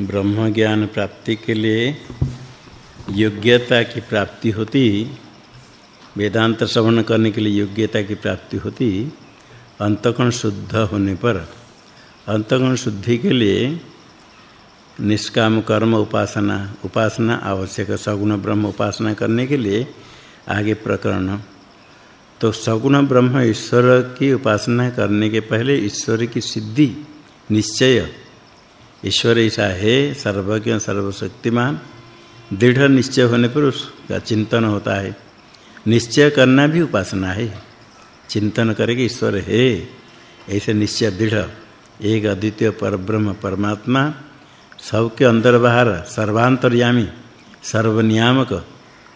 ब्रह्म ज्ञान प्राप्ति के लिए योग्यता की प्राप्ति होती, वेदांत श्रवण करने के लिए योग्यता की प्राप्ति होती अंतकण शुद्ध होने पर अंतकण शुद्धि के लिए निष्काम कर्म उपासना उपासना आवश्यक सगुण ब्रह्म उपासना करने के लिए आगे प्रकरण। तो सगुण ब्रह्म ईश्वर की उपासना करने के पहले ईश्वर की सिद्धि निश्चय ईश्वर ऐसा है, सर्वज्ञ सर्वशक्तिमान। दृढ़ निश्चय होने पर उसका चिंतन होता है। निश्चय करना भी उपासना है। चिंतन करके ईश्वर है, ऐसे निश्चय दृढ़। एक अद्वितीय परब्रह्म परमात्मा, सबके अंदर बाहर सर्वांतर्यामी, सर्वनियामक,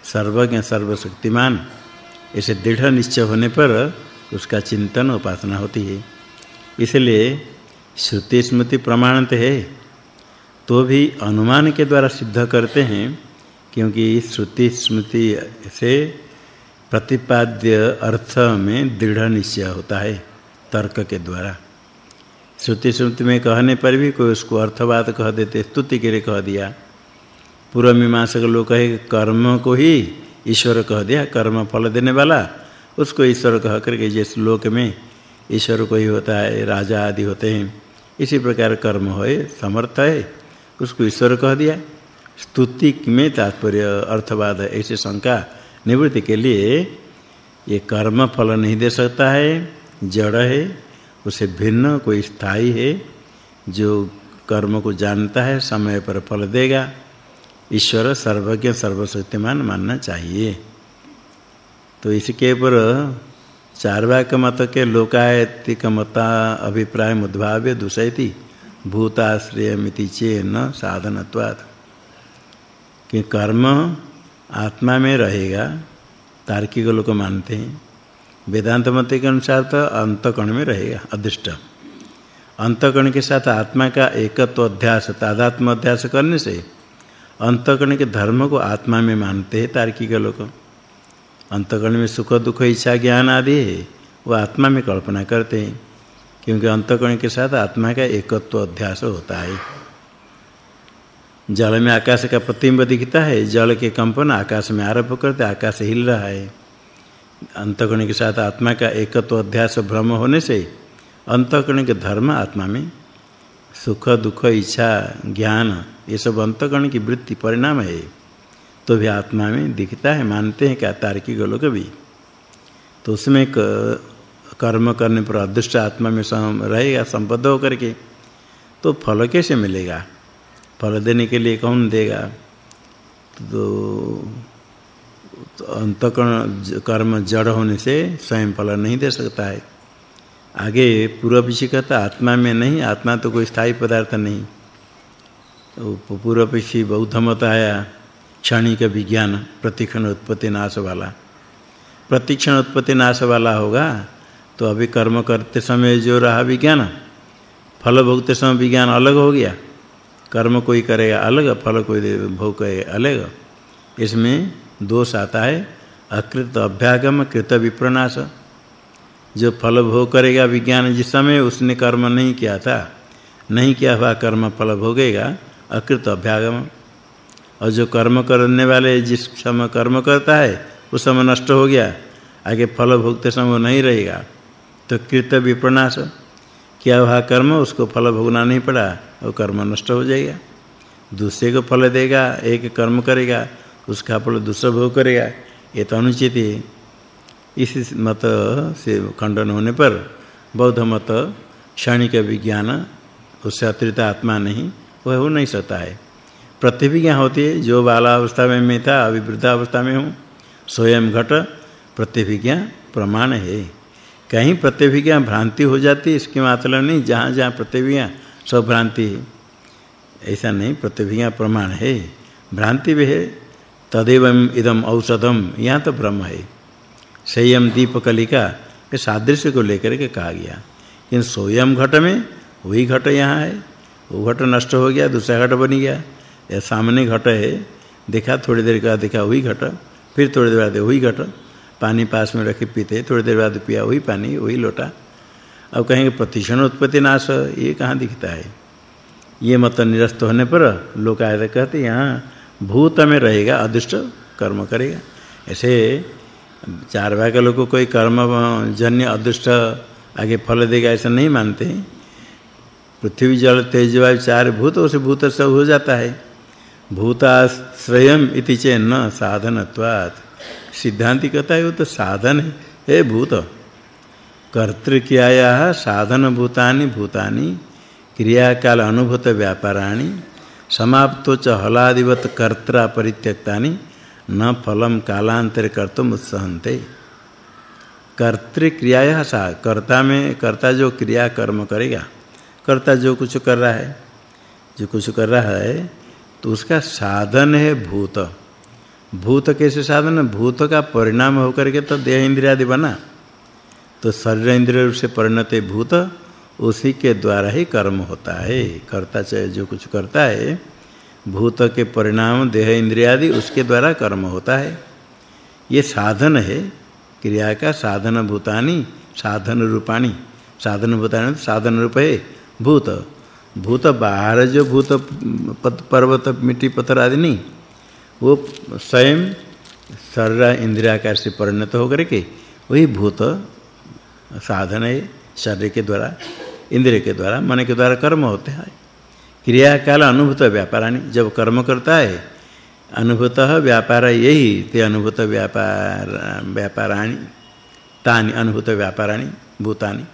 सर्वज्ञ सर्वशक्तिमान। ऐसे दृढ़ निश्चय होने पर उसका चिंतन उपासना होती है। इसलिए श्रुति स्मृति प्रमाणित है। तो भी अनुमान के द्वारा सिद्ध करते हैं, क्योंकि श्रुति स्मृति से प्रतिपाद्य अर्थ में दृढ़ निश्चय होता है, तर्क के द्वारा। श्रुति स्मृति में कहने पर भी कोई उसको अर्थवाद कह देते, स्तुति के लिए कह दिया। पूर्व मीमांसक लोग कहे, कर्म को ही ईश्वर कह दिया, कर्म फल देने वाला, उसको ईश्वर कह करके जिस लोक में ईश्वर को ही होता है, राजा आदि होते हैं, इसी प्रकार कर्म होए समर्थ है। उसको ईश्वर कह दिया। स्तुति में तात्पर्य अर्थवाद, ऐसे शंका निवृत्ति के लिए ये कर्म फल नहीं दे सकता है, जड़ है, उसे भिन्न कोई स्थायी है, जो कर्म को जानता है, समय पर फल देगा। ईश्वर सर्वज्ञ, सर्वशक्तिमान मानना चाहिए। तो इसके ऊपर चारवाक मत के लोकायतिक मता अभिप्राय उद्भाव्य दूषयति। भूताश्रयमिति चेन साधनत्वात्। कि कर्म आत्मा में रहेगा, तार्किक लोग मानते हैं। वेदांत मत के अनुसार तो अंतकण में रहेगा, अदृष्ट। अंतकण के साथ आत्मा का एकत्व अध्यास तादात्म अध्यास करने से अंतकण के धर्म को आत्मा में मानते हैं तार्किक लोग। अंतकण में सुख, दुख, इच्छा, ज्ञान आदि है, वो आत्मा में कल्पना करते हैं। क्योंकि अंतकरण के साथ आत्मा का एकत्व अध्यास होता है। जल में आकाश का प्रतिबिंब दिखता है, जल के कंपन आकाश में आरोप करते आकाश हिल रहा है। अंतकरण के साथ आत्मा का एकत्व अध्यास भ्रम होने से अंतकरण के धर्म आत्मा में सुख, दुख, इच्छा, ज्ञान, ये सब अंतकरण की वृत्ति परिणाम है। तो भी आत्मा में दिखता है, मानते हैं क्या तार्किक लोग भी। तो उसमें कर्म करने पर अदृष्ट आत्मा में सम रहेगा संबद्ध होकर के तो फल कैसे मिलेगा? फल देने के लिए कौन देगा? तो, तो अंतकरण कर्म जड़ होने से स्वयं फल नहीं दे सकता है। आगे पूर्व पीछे कहता आत्मा में नहीं आत्मा तो कोई स्थायी पदार्थ नहीं। तो पूर्व पीछे बौद्ध मत आया क्षणिक विज्ञान प्रतिक्षण उत्पत्ति नाश वाला। प्रतिक्षण उत्पत्ति नाश वाला होगा तो अभी कर्म करते समय जो रहा विज्ञान, फल भोगते समय विज्ञान अलग हो गया। कर्म कोई करेगा अलग, फल कोई भोग करेगा अलग। इसमें दोष आता है, अकृत अभ्यागम कृत विप्रनाश। जो फल भोग करेगा विज्ञान जिस समय उसने कर्म नहीं किया था, नहीं किया हुआ कर्म फल भोगेगा, अकृत अभ्यागम। और जो कर्म करने वाले जिस समय कर्म करता है, उस समय नष्ट हो गया, आगे फल भोगते समय नहीं रहेगा। तो कृत विप्रनाश क्या हुआ कर्म? उसको फल भोगना नहीं पड़ा, वो कर्म नष्ट हो जाएगा। दूसरे को फल देगा, एक कर्म करेगा, उसका फल दूसरा भोग करेगा, ये तो अनुचित है। इस मत से खंडन होने पर बौद्ध मत क्षणिक विज्ञान, उससे अतिरिक्त आत्मा नहीं, वह हो नहीं सकता है। प्रतिभिज्ञा होती है, जो बाला अवस्था में मैं था अभी वृद्धावस्था में हूँ, स्वयं घट प्रतिविज्ञा प्रमाण है। कहीं प्रतिभिज्ञा भ्रांति हो जाती इसके मतलब नहीं, जहाँ जहाँ प्रतिभिज्ञा, सब भ्रांति ऐसा नहीं, प्रतिभिज्ञा प्रमाण है। भ्रांति भी है, तदेव इदम औषधम यहाँ तो ब्रह्म है। संयम दीपकलिका के सादृश्य को लेकर के कहा गया। इन सोयम घट में, वही घट यहाँ है, वो घट नष्ट हो गया, दूसरा घट बन गया। या सामने घट है, देखा थोड़ी देर का देखा वही घट, फिर थोड़ी देर बाद वही घट। पानी पास में रखे पीते, थोड़ी देर बाद पिया, वही पानी, वही लोटा। अब कहेंगे, प्रतिक्षण उत्पत्ति नाश, ये कहाँ दिखता है? ये मत निरस्त होने पर लोग आए कहते, यहाँ भूत में रहेगा, अदृष्ट कर्म करेगा। ऐसे चार भाग के लोग को कोई कर्म, जन्य, अदृष्ट आगे फल देगा, ऐसा नहीं मानते। पृथ्वी, जल तेज वायु चार भूत, उसे भूत सब हो जाता है। भूताश्रयम इति चे न साधनत्वात्। सिद्धांति कहता है, वो तो साधन है। हे भूत कर्तृक्रियाया साधन भूतानि भूतानि, क्रियाकाल अनुभूत व्यापाराणि, समाप्तो च हलादिवत कर्त्रा परित्यक्तानि, न फलम कालांतर कर्तुम उत्सहन्ते। कर्तृक्रियाया सा, कर्ता में, कर्ता जो क्रिया कर्म करेगा, कर्ता जो कुछ कर रहा है, जो कुछ कर रहा है तो उसका साधन है भूत। भूत कैसे साधन, भूत का परिणाम होकर के तो देह इंद्रिय आदि बना। तो शरीर इंद्रिय रूप से परिणत भूत, उसी के द्वारा ही कर्म होता है। कर्ता चाहे जो कुछ करता है, भूत के परिणाम, देह इंद्रिय आदि उसके द्वारा कर्म होता है। ये साधन है, क्रिया का साधन भूतानि, साधन रूपाणी। साधन भूतानि साधन रूप है, भूत। भूत बाहर जो भूत पर्वत, मिट्टी, पत्थर आदि नहीं। वो स्वयं शरीर इंद्रियाकार से परिणत होकर के वही भूत, साधन है, शरीर के द्वारा, इंद्रिय के द्वारा, मन के द्वारा कर्म होते हैं। क्रिया काल अनुभूत व्यापाराणी जब कर्म करता है, अनुभूत व्यापार यही, ते अनुभूत व्यापार व्यापाराणी तानि, अनुभूत व्यापाराणी भूतानि।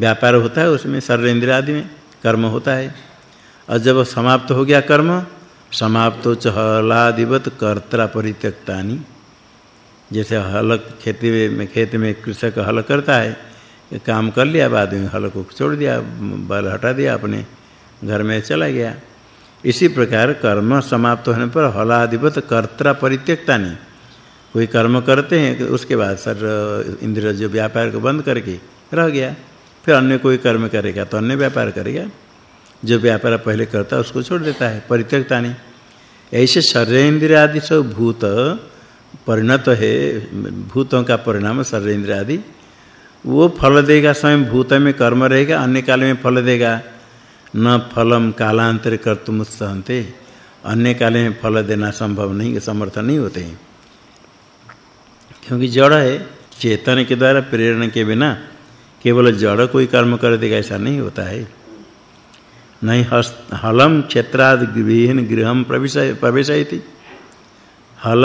व्यापार होता है, उसमें शरीर इंद्रिय आदि में कर्म होता है। और जब समाप्त हो गया कर्म समाप्तो च हलादिवत कर्ता परित्यक्तानि। जैसे हल खेती में खेत में कृषक हल करता है काम कर लिया, बाद में हल को छोड़ दिया, बल हटा दिया, अपने घर में चला गया। इसी प्रकार कर्म समाप्त होने पर हलादिवत कर्ता परित्यक्तानि। कोई कर्म करते हैं, उसके बाद सर, इंद्र जो व्यापार को बंद करके रह गया। फिर अन्य कोई कर्म करेगा तो अन्य व्यापार करेगा। जो व्यापार पहले करता है, उसको छोड़ देता है, परित्यक्ता नहीं। ऐसे शरीर इंद्रिय आदि सब भूत, परिणत है, भूतों का परिणाम शरीर इंद्रिय आदि, वो फल देगा, स्वयं भूत में कर्म रहेगा, अन्य काल में फल देगा। न फलम कालांतर कर्तुम सहन्ते, अन्य काल में फल देना संभव नहीं, समर्थ नहीं होते। हैं क्योंकि जड़ है, चेतन के द्वारा प्रेरणा के बिना केवल जड़ कोई कर्म कर देगा, ऐसा नहीं होता है। नहीं हलम क्षेत्राद विहीन गृहम प्रवेश, प्रवेशयति। हल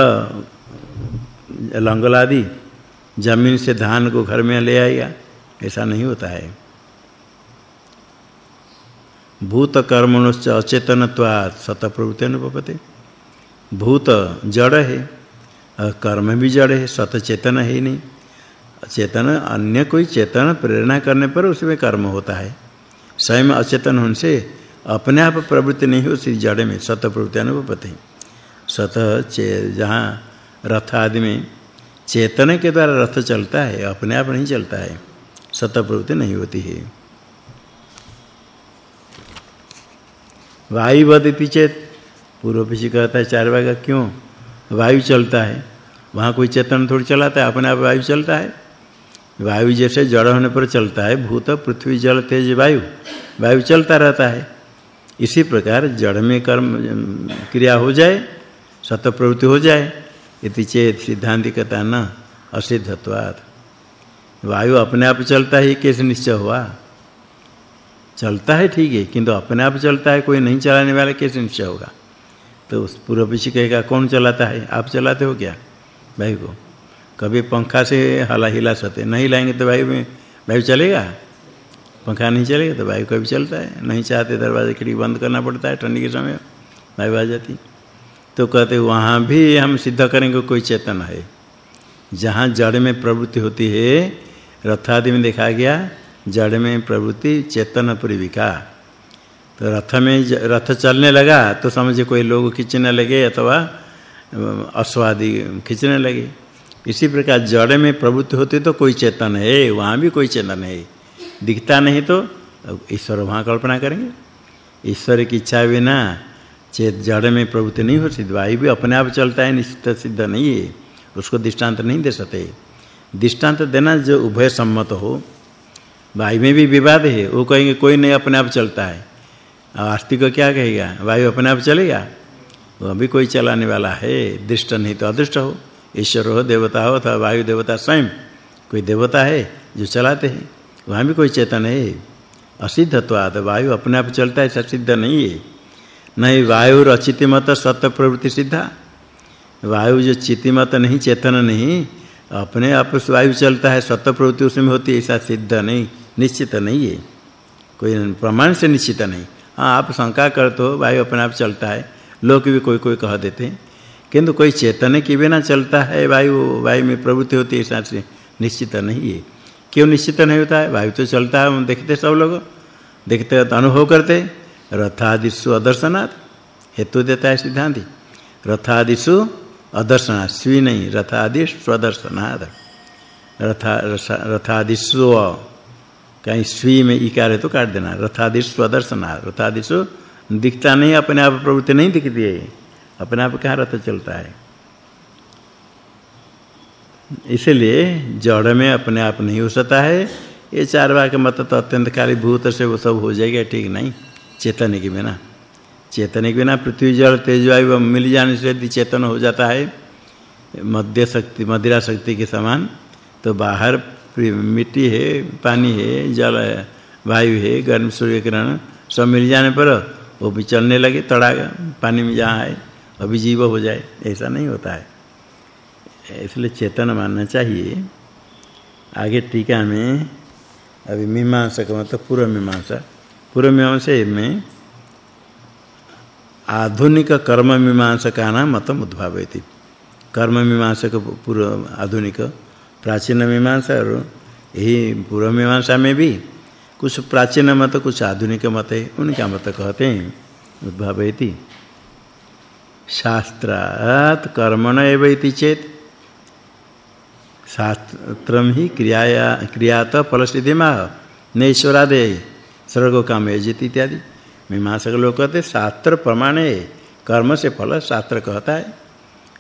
लंगलादि ज़मीन से धान को घर में ले आएगा ऐसा नहीं होता है। भूत कर्मणोश्च अचेतनत्वात् सतप्रवृत्ति अनुपपते भूत जड़ है कर्म भी जड़ है, सत चेतन है ही नहीं। चेतन, अन्य कोई चेतन प्रेरणा करने पर उसमें कर्म होता है। स्वयं अचेतन होने से अपने आप प्रवृत्ति नहीं हो उसी जड़ में, सत प्रवृत्ति अनुपति सत चे जहाँ रथ आदि में चेतन के द्वारा रथ चलता है, अपने आप नहीं चलता है, सत प्रवृत्ति नहीं होती है। वायु वदति चेत। पूर्व पीछे कहता है, चार भाग क्यों? वायु चलता है। वहाँ कोई चेतन थोड़ी चलाता है, अपने आप वायु चलता है। वायु जैसे जड़ होने पर चलता है, भूत, पृथ्वी, जल, तेज, वायु। वायु चलता रहता है। इसी प्रकार जड़ में कर्म क्रिया हो जाए सत प्रवृत्ति हो जाए, इति चेत सिद्धांतिकता न असिद्धत्वात्। वायु अपने आप चलता है कैसे निश्चय हुआ। चलता है ठीक है, किंतु अपने आप चलता है, कोई नहीं चलाने वाला कैसे निश्चय होगा। तो उस पूर्व पीछे कहेगा कौन चलाता है? आप चलाते हो क्या? भाई को? कभी पंखा से हला हिला सकते नहीं हिलाएँगे तो भाई में वायु चलेगा? पंखा नहीं चलेगा तो भाई कभी चलता है। नहीं चाहते दरवाजे खिड़की बंद करना पड़ता है ठंडी के समय। भाई आ जाती तो कहते वहाँ भी हम सिद्ध करेंगे, कोई चेतन है। जहाँ जड़ में प्रवृत्ति होती है, रथ आदि में देखा गया, जड़ में प्रवृत्ति चेतन पूर्विका तो रथ में रथ चलने लगा तो समझे कोई लोग खींचने लगे अथवा, अश्वादि खींचने लगे। इसी प्रकार जड़ में प्रवृत्ति होती तो कोई चेतन है वहाँ भी कोई चेतन है दिखता नहीं तो ईश्वर वहाँ कल्पना करेंगे। ईश्वर की इच्छा बिना चेत जड़ में प्रवृत्ति नहीं हो सकती वायु भी अपने आप चलता है, निश्चित सिद्ध नहीं है। उसको दृष्टांत नहीं दे सकते। दृष्टांत देना जो उभय सम्मत हो। वायु में भी विवाद है। वो कहेंगे, कोई नहीं, अपने आप चलता है। आस्तिक क्या कहेगा? वायु अपने आप चलेगा? वो अभी कोई चलाने वाला है। दृष्ट नहीं तो अदृष्ट हो। ईश्वर हो, देवता हो अथवा वायु देवता स्वयं, कोई देवता है जो चलाते हैं, वहाँ भी कोई चेतन है। असिद्धत्वाद वायु अपने आप चलता है सिद्ध नहीं है। नहीं, वायु रचित मत सत्य प्रवृत्ति सिद्धा। वायु जो चितिमत नहीं, चेतन नहीं, अपने आप वायु चलता है सत्य प्रवृत्ति उसमें होती है, ऐसा सिद्ध नहीं, निश्चित नहीं है। कोई प्रमाण से निश्चित नहीं। हाँ आप शंका करते हो, वायु अपने आप चलता है, लोग भी कोई कोई कह देते हैं। किंतु कोई चेतन के बिना चलता है, वायु वायु में प्रवृत्ति होती है ऐसा से निश्चित नहीं है। क्यों निश्चित नहीं होता है? वायु तो चलता है, हम देखते सब लोग। देखते तो अनुभव करते रथादिषु अदर्शनात्, हेतु देता है सिद्धांति। रथादिषु अदर्शनात्, स्वी नहीं रथादि स्वदर्शनात्। रथा रथादिषु कहीं स्वी में इकार है तो काट देना। रथादिषु स्वदर्शनात्, रथादिषु दिखता नहीं, अपने आप प्रवृत्ति नहीं दिखती है। अपने आप कहाँ रथ चलता है? इसलिए जड़ में अपने आप नहीं हो सकता है। ये चार के मत तो अत्यंत काली भूत से वो सब हो जाएगा, ठीक नहीं? चेतन के बिना। चेतन के बिना पृथ्वी जल तेज वायु मिल जाने से यदि चेतन हो जाता है, मध्य शक्ति, मदिरा शक्ति के समान तो बाहर मिट्टी है, पानी है, जल है, वायु है, गर्म सूर्य किरण सब मिल जाने पर वो भी चलने लगे, तड़ागा, पानी में जहाँ है। अभी जीव हो जाए, ऐसा नहीं होता है। इसलिए चेतन मानना चाहिए, आगे टीका में, अभी मीमांसा का मतलब पूर्व मीमांसा। पूर्व मीमांसा में आधुनिक कर्म मीमांसा का नाम मतम उद्भावयति। कर्म मीमांसा का पूर्व आधुनिक प्राचीन मीमांसा और यही पूर्व मीमांसा में भी कुछ प्राचीन मत, कुछ आधुनिक मत है उनका मत कहते हैं, उद्भावयति। शास्त्रात् कर्मण एव चेत शास्त्रम ही क्रियाया क्रियात फल सिद्धि माह नैश्वरादे सर्गो काम यजित इत्यादि। मीमांसक लोग कहते शास्त्र प्रमाण है कर्म से फल शास्त्र कहता है।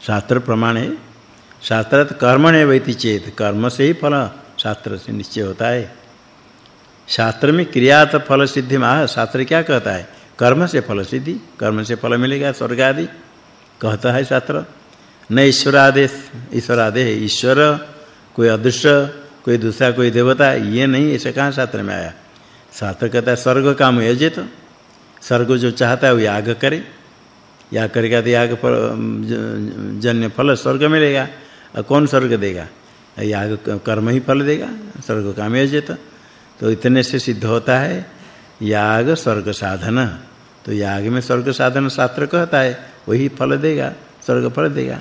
शास्त्र प्रमाण है शास्त्रात् कर्मण चेत कर्म से ही फल शास्त्र से निश्चय होता है। शास्त्र में क्रियात फल सिद्धि माह शास्त्र क्या कहता है? कर्म से फल सिद्धि कर्म से फल मिलेगा स्वर्ग आदि कहता है शास्त्र, न ईश्वरादेश ईश्वरादेश ईश्वर, कोई अदृश्य कोई दूसरा, कोई देवता, ये नहीं, ऐसे कहाँ शास्त्र में आया? शास्त्र कहता है, स्वर्ग काम यजित, स्वर्ग जो चाहता है वो याग करे। याग करेगा तो याग पर जन्य फल स्वर्ग मिलेगा, और कौन स्वर्ग देगा? याग कर्म ही फल देगा, स्वर्ग काम यजित। तो इतने से सिद्ध होता है, याग स्वर्ग साधन। तो याग में स्वर्ग साधन शास्त्र कहता है वही फल देगा, स्वर्ग फल देगा।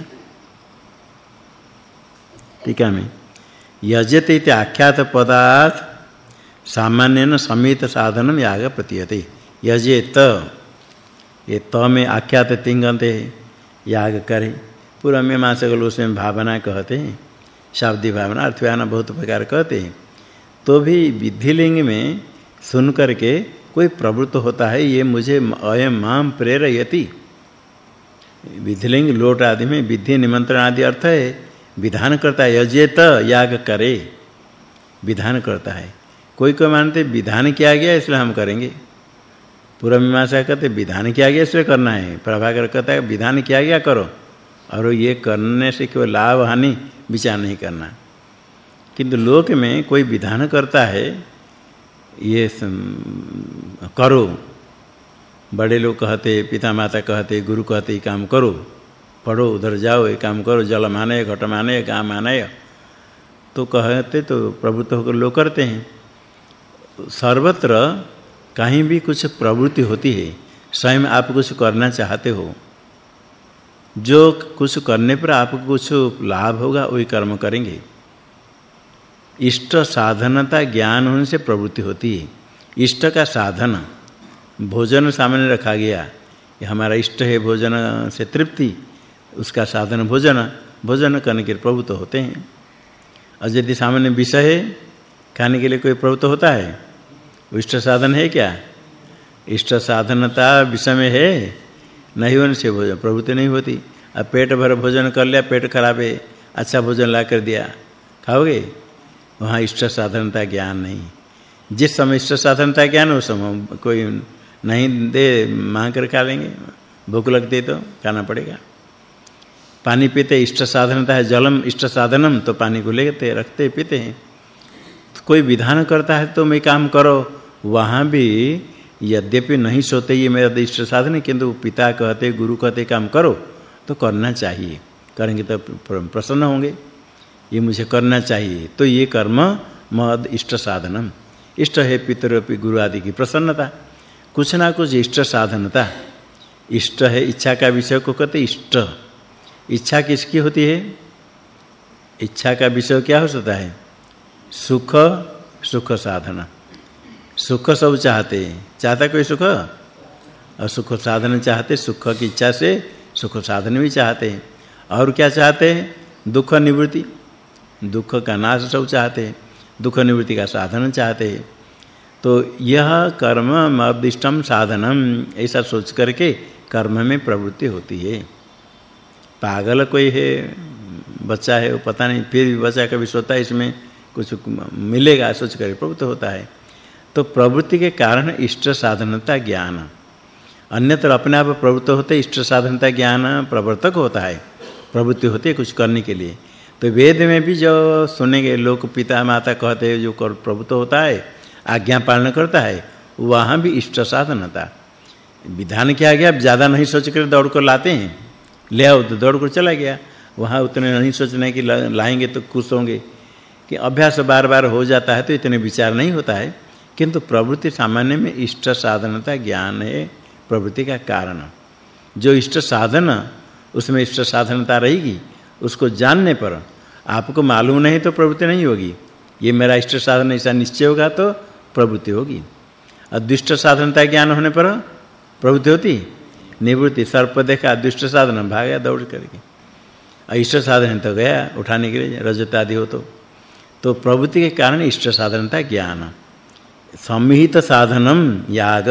ठीक है, मैं। यजते इति आख्यात पदार्थ, सामान्यन समित साधनम याग प्रतीयते। यजेत, ये त में आख्यात तिंगंते याग करे। पूरा में मासक लोग उसमें भावना कहते हैं शाब्दी भावना अर्थव्याना बहुत प्रकार कहते हैं। तो भी विधि लिंग में सुन करके कोई प्रवृत्त होता है, ये मुझे अयम माम प्रेरयति। विधिलिंग लोट आदि में विधि निमंत्रण आदि अर्थ है, विधान करता है, यजेत याग करे। विधान करता है। कोई कोई मानते विधान किया गया, इसलिए हम करेंगे। पूरा मीमांसा कहते विधान किया गया, इसलिए करना है। प्रभाकर कहता है, विधान किया गया, करो। और ये करने से कोई लाभ, हानि, विचार नहीं करना। किंतु लोक में कोई विधान करता है, ये करो। बड़े लोग कहते पिता माता कहते, गुरु कहते काम करो, पढ़ो, उधर जाओ, ये काम करो, जल माने, घट माने काम माने। तो कहते तो प्रभुत्व होकर लोग करते हैं। सर्वत्र कहीं भी कुछ प्रवृत्ति होती है, स्वयं आप कुछ करना चाहते हो। जो कुछ करने पर आपको कुछ लाभ होगा, वही कर्म करेंगे। इष्ट साधनता ज्ञान होने से प्रवृत्ति होती है। इष्ट का साधन भोजन सामने रखा गया ये हमारा इष्ट है भोजन से तृप्ति, उसका साधन भोजन भोजन करने के प्रभुत्व होते हैं। और यदि सामान्य विषय है, खाने के लिए कोई प्रभुत्व होता है इष्ट साधन है क्या? इष्ट साधनता विषय में है, नहीं होने से भोजन प्रभुत्व नहीं होती। अब पेट भर भोजन कर लिया, पेट खराब है अच्छा भोजन ला कर दिया, खाओगे? वहाँ इष्ट साधनता ज्ञान नहीं। जिस समय इष्ट साधनता ज्ञान उस समय कोई नहीं दे, मांग कर खा लेंगे। भूख लगती तो खाना पड़ेगा। पानी पीते इष्ट साधनता है, जलम, इष्ट साधनम तो पानी को लेते, रखते, पीते हैं। तो कोई विधान करता है तो मैं काम करो। वहाँ भी यद्यपि नहीं सोते ये मेरा इष्ट साधन है, किंतु पिता कहते, गुरु कहते, काम करो तो करना चाहिए। करेंगे तो प्रसन्न होंगे। ये मुझे करना चाहिए। तो ये कर्म मद इष्ट साधनम। इष्ट है पितरोपि गुरु आदि की प्रसन्नता। कुछ ना कुछ इष्ट साधनता इष्ट है इच्छा का विषय को कहते इष्ट। इच्छा किसकी होती है? इच्छा का विषय क्या हो सकता है? सुख सुख साधना। सुख सब चाहते हैं चाहता कोई सुख? और सुख साधन चाहते, सुख की इच्छा से सुख साधन भी चाहते। हैं और क्या चाहते? हैं दुख निवृत्ति। दुख का नाश सब चाहते। हैं दुख निवृत्ति का साधन चाहते। हैं तो यह कर्म मदिष्टम साधनम, ऐसा सोच करके कर्म में प्रवृत्ति होती है। पागल कोई है, बच्चा है, वो पता नहीं, फिर भी बच्चा कभी सोता है इसमें कुछ मिलेगा सोच कर प्रवृत्त होता है। तो प्रवृत्ति के कारण इष्ट साधनता ज्ञान। अन्यत्र अपने आप प्रवृत्त होते इष्ट साधनता ज्ञान प्रवर्तक होता है, प्रवृत्ति होती है कुछ करने के लिए। तो वेद में भी जो सुनेंगे लोग पिता माता कहते हैं, जो कर प्रवृत्त होता है आज्ञा पालन करता है, वहाँ भी इष्ट साधनता विधान क्या गया ज़्यादा नहीं सोच कर दौड़ कर लाते हैं। ले आओ तो दौड़ कर चला गया। वहाँ उतने नहीं सोचना कि लाएँगे तो खुश होंगे। कि अभ्यास बार-बार हो जाता है तो इतने विचार नहीं होता है। किंतु प्रवृत्ति सामान्य में इष्ट साधनता ज्ञान है, प्रवृत्ति का कारण। जो इष्ट साधन, उसमें इष्ट साधनता रहेगी, उसको जानने पर आपको मालूम नहीं तो प्रवृत्ति नहीं होगी। ये मेरा इष्ट साधन ऐसा निश्चय होगा तो प्रवृत्ति होगी। अदृष्ट साधनता ज्ञान होने पर प्रवृत्ति होती। निवृत्ति, सर्प देखा, दुष्ट साधन, भागा, दौड़ करके। इष्ट साधन तो गया, उठाने के लिए रजत आदि हो तो। तो प्रवृत्ति के कारण इष्ट साधनता ज्ञान। सम्मिहित साधनम याग।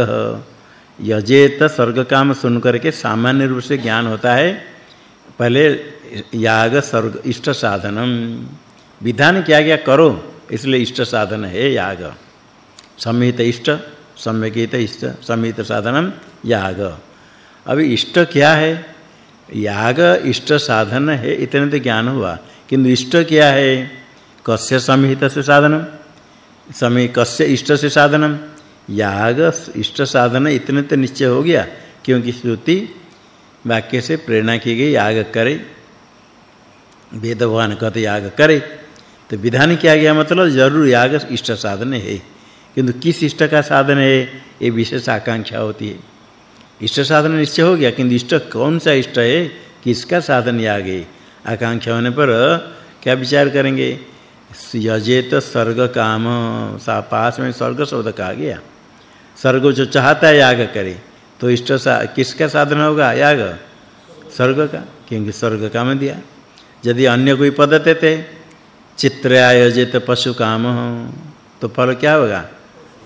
यजेत स्वर्ग काम सुन करके सामान्य रूप से ज्ञान होता है। पहले याग, स्वर्ग, इष्ट साधनम। विधान क्या क्या करो, इसलिए इष्ट साधन है याग। सम्मिहित इष्ट सम्यकित इष्ट सम्मिहित साधनम याग। अभी इष्ट क्या है? याग, इष्ट साधन है, इतने तो ज्ञान हुआ। किंतु इष्ट क्या है? कस्य समिहित से साधनम समय कस्य इष्ट से साधनम याग, इष्ट साधन इतने तो निश्चय हो गया, क्योंकि श्रुति वाक्य से प्रेरणा की गई, याग करे। वेद भगवान कहते, याग करे। तो विधान किया गया? मतलब ज़रूर याग, इष्ट साधन है। किंतु किस इष्ट का साधन है? ये विशेष आकांक्षा होती है। इष्ट साधन निश्चय हो गया, किंतु इष्ट कौन सा इष्ट है? किसका साधन या आगे? आकांक्षा होने पर, क्या विचार करेंगे? यजेत स्वर्ग काम, सा पास में स्वर्ग शब्द कहा गया। स्वर्ग जो चाहता है, याग करे। तो इष्ट सा, किसका साधन होगा? याग। स्वर्ग का, क्योंकि स्वर्ग काम दिया। यदि अन्य कोई पद देते चित्र आयोजित पशु काम तो फल क्या होगा?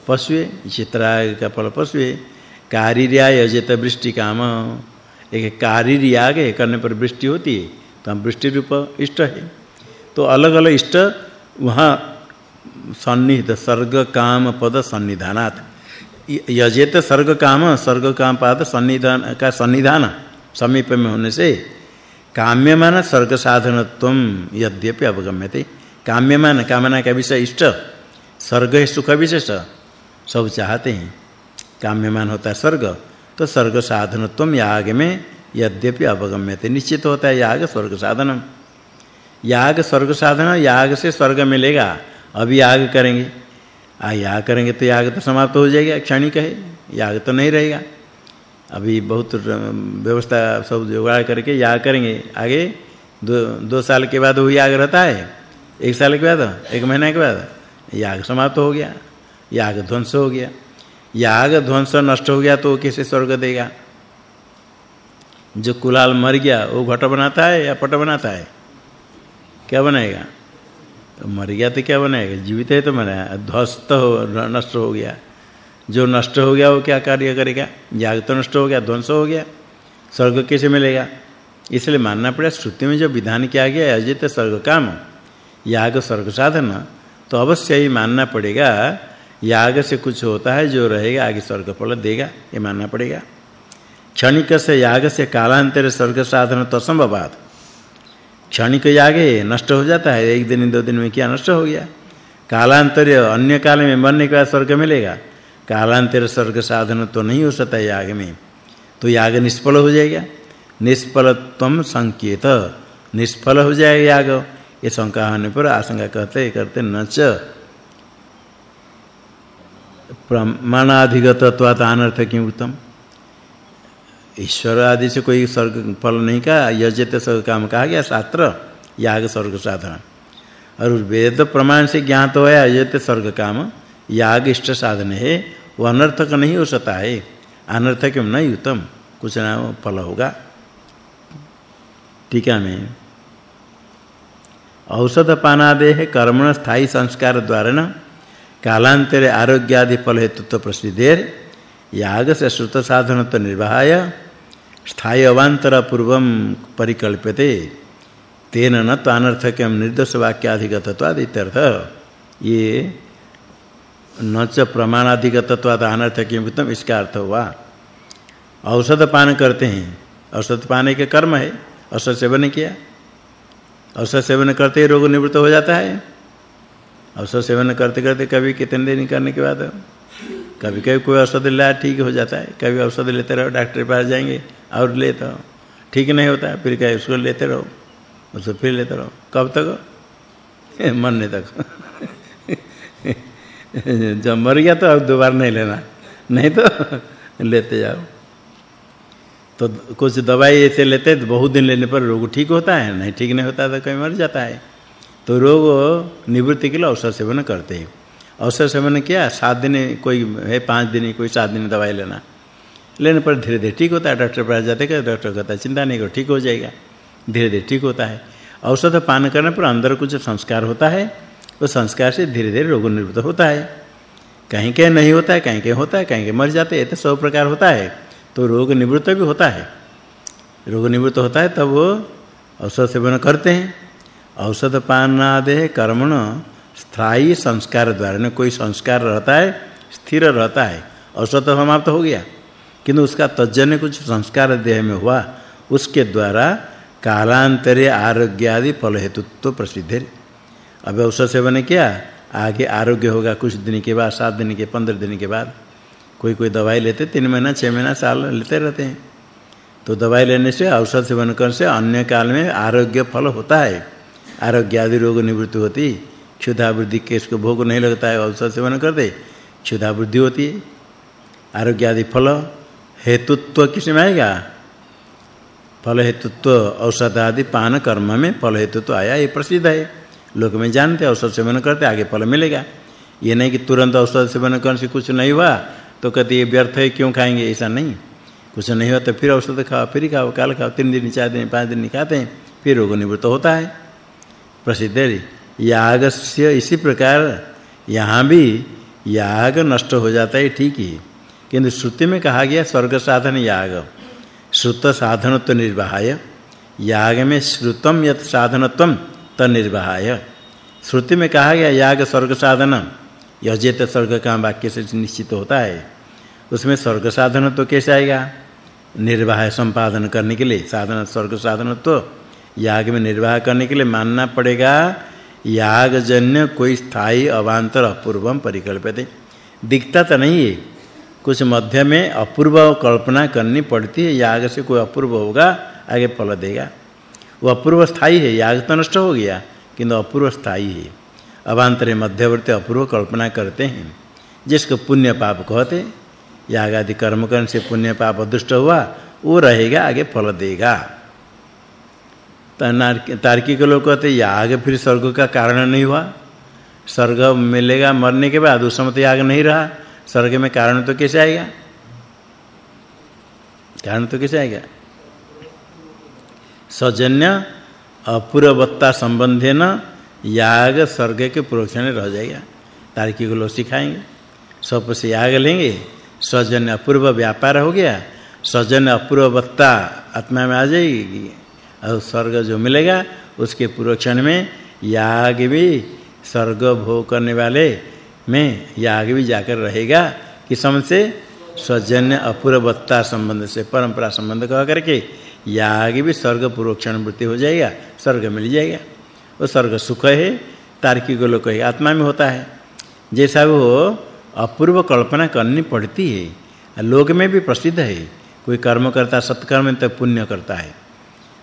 पशु चित्राय का फल पशु है कारिर्या यजत वृष्टि काम। एक कारिर्याग करने पर वृष्टि होती है तो हम वृष्टि रूप इष्ट है। तो अलग-अलग इष्ट वहाँ सन्निहित, सर्ग, काम, पद, सन्निधानात। यजेत, सर्ग, काम सर्ग, काम, पद, सन्निधान, का सन्निधान समीप में होने से काम्यमान सर्ग साधनत्वम यद्यपि अवगम्यते। काम्यमान, कामना का विषय इष्ट, सर्ग है सुख विशेष। सब चाहते हैं। काम्यमान होता है स्वर्ग तो स्वर्ग साधनत्वम याग में यद्यपि अवगम्यते, निश्चित होता है याग स्वर्ग साधनम। याग स्वर्ग साधन, याग से स्वर्ग मिलेगा, अभी याग करेंगे। आ, याग करेंगे तो याग तो समाप्त हो जाएगा, क्षणिक है, याग तो नहीं रहेगा। अभी बहुत व्यवस्था सब जुगाड़ करके याग करेंगे। आगे दो दो साल के बाद वो याग रहता है, एक साल के बाद, एक महीने के बाद, याग समाप्त हो गया। याग ध्वंस हो गया। याग ध्वंस नष्ट हो गया तो कैसे स्वर्ग देगा? जो कुलाल मर गया, वो घट बनाता है या पट बनाता है? क्या बनाएगा तो मर गया तो क्या बनाएगा जीवित है तो बनाया ध्वस्त हो, नष्ट हो गया। जो नष्ट हो गया, वो क्या कार्य करेगा? याग तो नष्ट हो गया, ध्वंस हो गया। स्वर्ग कैसे मिलेगा? इसलिए मानना पड़ेगा, श्रुति में जो विधान किया गया अजित स्वर्ग काम। याग स्वर्ग साधन तो अवश्य ही मानना पड़ेगा याग से कुछ होता है जो रहेगा, आगे स्वर्ग फल देगा, ये मानना पड़ेगा। क्षणिक से याग से कालांतर स्वर्ग साधन तो असंभवात क्षणिक याग नष्ट हो जाता है, एक दिन, दो दिन में क्या नष्ट हो गया? कालांतर अन्य काल में मरने के बाद स्वर्ग मिलेगा। कालांतर स्वर्ग साधन तो नहीं हो सकता याग में। तो याग निष्फल हो जाएगा। निष्फलत्वम संकेत। निष्फल हो जाएगा याग। ये शंका होने पर आशंका कहते करते न प्रमाणाधिगतत्वात् अनर्थ क्यों उत्तम ईश्वर आदि से कोई स्वर्ग फल नहीं का यजत स्वर्ग काम कहा गया, शास्त्र, याग स्वर्ग साधन। और वेद प्रमाण से ज्ञात हो है यजत स्वर्ग काम, याग इष्ट साधन है, वो अनर्थक नहीं हो सकता है। अनर्थक नहीं उत्तम। कुछ ना फल होगा। टीका में। औषध पानादे है कर्मण स्थायी संस्कार द्वारा न कालांतरे आरोग्य आदि फल हेतुत्व प्रसिद्धेर याग से श्रुत साधन तो निर्वाहाय स्थायी अवांतर पूर्वम परिकल्प्यते। तेन न तो अनर्थकम निर्दोष वाक्याधिगतत्वाद इत्यर्थ। ये न च प्रमाणाधिगतत्वाद अनर्थकम उत्तम इसका अर्थ हुआ औषध पान करते हैं। औषध पाने के कर्म है, औषध सेवन किया। औषध सेवन करते ही रोग निवृत्त हो जाता है। औषध सेवन करते करते कभी कितने दिन करने के बाद कभी कभी कोई औषध लिया ठीक हो जाता है, कभी औषध लेते रहो, डॉक्टर के पास जाएँगे, और लेते रहो ठीक नहीं होता फिर कहे उसको लेते रहो उसको फिर लेते रहो। कब तक? मरने तक। जब मर गया तो अब दोबारा नहीं लेना। नहीं तो लेते जाओ। तो कुछ दवाई ऐसे लेते तो बहुत दिन लेने पर रोग ठीक होता है, नहीं ठीक नहीं होता तो कहीं मर जाता है। तो रोग निवृत्ति के लिए औषध सेवन करते हैं। औषध सेवन किया, सात दिन कोई है, पाँच दिन, कोई सात दिन दवाई लेना। लेने पर धीरे धीरे ठीक होता है, डॉक्टर पास जाते हैं, डॉक्टर कहता है, चिंता नहीं करो, ठीक हो जाएगा। धीरे धीरे ठीक होता है। औषध पान करने पर अंदर कुछ संस्कार होता है उस संस्कार से धीरे धीरे रोग निवृत्त होता है। कहीं कहीं नहीं होता है, कहीं कहीं होता है, कहीं कहीं मर जाते हैं तो सब प्रकार होता है। तो रोग निवृत्त भी होता है। रोग निवृत्त होता है, तब वो सेवन करते हैं। औषध पान आदि कर्मण, स्थायी संस्कार द्वारा, न कोई संस्कार रहता है, स्थिर रहता है। औषध तो समाप्त हो गया। किंतु उसका तजन्य कुछ संस्कार देह में हुआ, उसके द्वारा कालांतरे आरोग्य आदि फल हेतुत्व प्रसिद्ध है। अब औषध सेवन किया, आगे आरोग्य होगा कुछ दिन के बाद, सात दिन के, पंद्रह दिन के बाद। कोई कोई दवाई लेते, तीन महीना छः महीना, साल लेते रहते हैं। तो दवाई लेने से, औषध सेवन करने से अन्य काल में आरोग्य फल होता है। आरोग्य आदि रोग निवृत्ति होती क्षुधा वृद्धि के इसको भोग नहीं लगता है, औषध सेवन कर दे क्षुधा वृद्धि होती। है आरोग्य आदि फल, हेतुत्व किसमें आएगा? फल हेतुत्व औषध आदि पान कर्म में फल हेतुत्व आया, ये प्रसिद्ध है। लोग में जानते औषध सेवन करते, आगे फल मिलेगा। ये नहीं कि तुरंत औषध सेवन करने से कुछ नहीं हुआ तो कहते ये व्यर्थ है, क्यों खाएँगे? ऐसा नहीं। कुछ नहीं हुआ तो फिर औषध खाओ, फिर खाओ, काल खाओ, तीन दिन, चार दिन, पाँच दिन खाते हैं, फिर रोग निवृत्त होता है। प्रसिद्ध है यागस्य इसी प्रकार यहाँ भी याग नष्ट हो जाता है, ठीक ही। किंतु श्रुति में कहा गया स्वर्ग साधन याग। श्रुत साधनत्व निर्वाहाय। याग में श्रुतम यत साधनत्वम तनिर्वाहाय श्रुति में कहा गया याग स्वर्ग साधन। यजेत स्वर्ग का वाक्य से निश्चित होता है। उसमें स्वर्ग साधन तो कैसे आएगा? निर्वाह संपादन करने के लिए साधन, स्वर्ग साधन तो याग में निर्वाह करने के लिए मानना पड़ेगा, यागजन्य कोई स्थायी अवांतर अपूर्वम परिकल्पित दिखता तो नहीं है। कुछ मध्य में अपूर्व कल्पना करनी पड़ती है, याग से कोई अपूर्व होगा, आगे फल देगा। वो अपूर्व स्थायी है, याग तो नष्ट हो गया, किंतु अपूर्व स्थायी है। अवांतर मध्यवर्ती अपूर्व कल्पना करते हैं, जिसको पुण्य पाप कहते याग आदि कर्म करने से पुण्य पाप दुष्ट हुआ, वो रहेगा, आगे फल देगा। तार्किक लोग कहते याग फिर स्वर्ग का कारण नहीं हुआ। स्वर्ग मिलेगा मरने के बाद, उस समय तो याग नहीं रहा। स्वर्ग में कारण तो कैसे आएगा? कारण तो कैसे आएगा? सजन्य अपूर्वत्ता संबंधेन याग स्वर्ग के प्रोक्षण रह जाएगा। तार्किक लोग सिखाएँगे। सबसे याग लेंगे। सजन्य अपूर्व व्यापार हो गया। सजन्य अपूर्वत्ता आत्मा में आ जाएगी। और स्वर्ग जो मिलेगा, उसके पूर्व क्षण में याग भी स्वर्ग भोग करने वाले में याग भी जाकर रहेगा। कि समझ से? स्वजन्य अपूर्वत्ता संबंध से, परंपरा संबंध कह करके या आगे भी स्वर्ग पूर्वक्षण वृत्ति हो जाएगा, स्वर्ग मिल जाएगा। वो स्वर्ग सुख है, तार्किक लोग कहे आत्मा में होता है। जैसा वो अपूर्व कल्पना करनी पड़ती है, लोक में भी प्रसिद्ध है। कोई कर्म करता, सत्कर्म तो पुण्य करता है।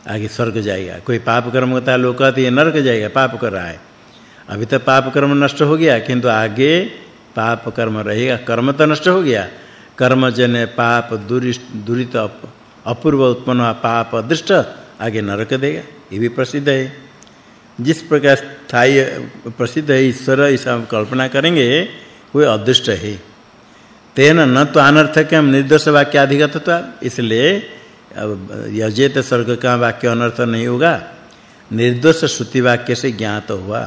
आगे स्वर्ग जाएगा। कोई पाप कर्म करता है, लोग हैं नरक जाएगा, पाप कर रहा है। अभी तो पाप कर्म नष्ट हो गया, किंतु आगे पाप कर्म रहेगा। कर्म तो नष्ट हो गया। कर्म जन पाप दुरित अपूर्व उत्पन्न हुआ पाप दृष्ट आगे नरक देगा। ये भी प्रसिद्ध है। जिस प्रकार स्थायी प्रसिद्ध है, ईश्वर ऐसा कल्पना करेंगे कोई अदृष्ट है। तेन न तो अनर्थकम निर्दोष वाक्य अधिगतत्व इसलिए यजेत स्वर्ग का वाक्य अनर्थ नहीं होगा। निर्दोष श्रुति वाक्य से ज्ञात हुआ।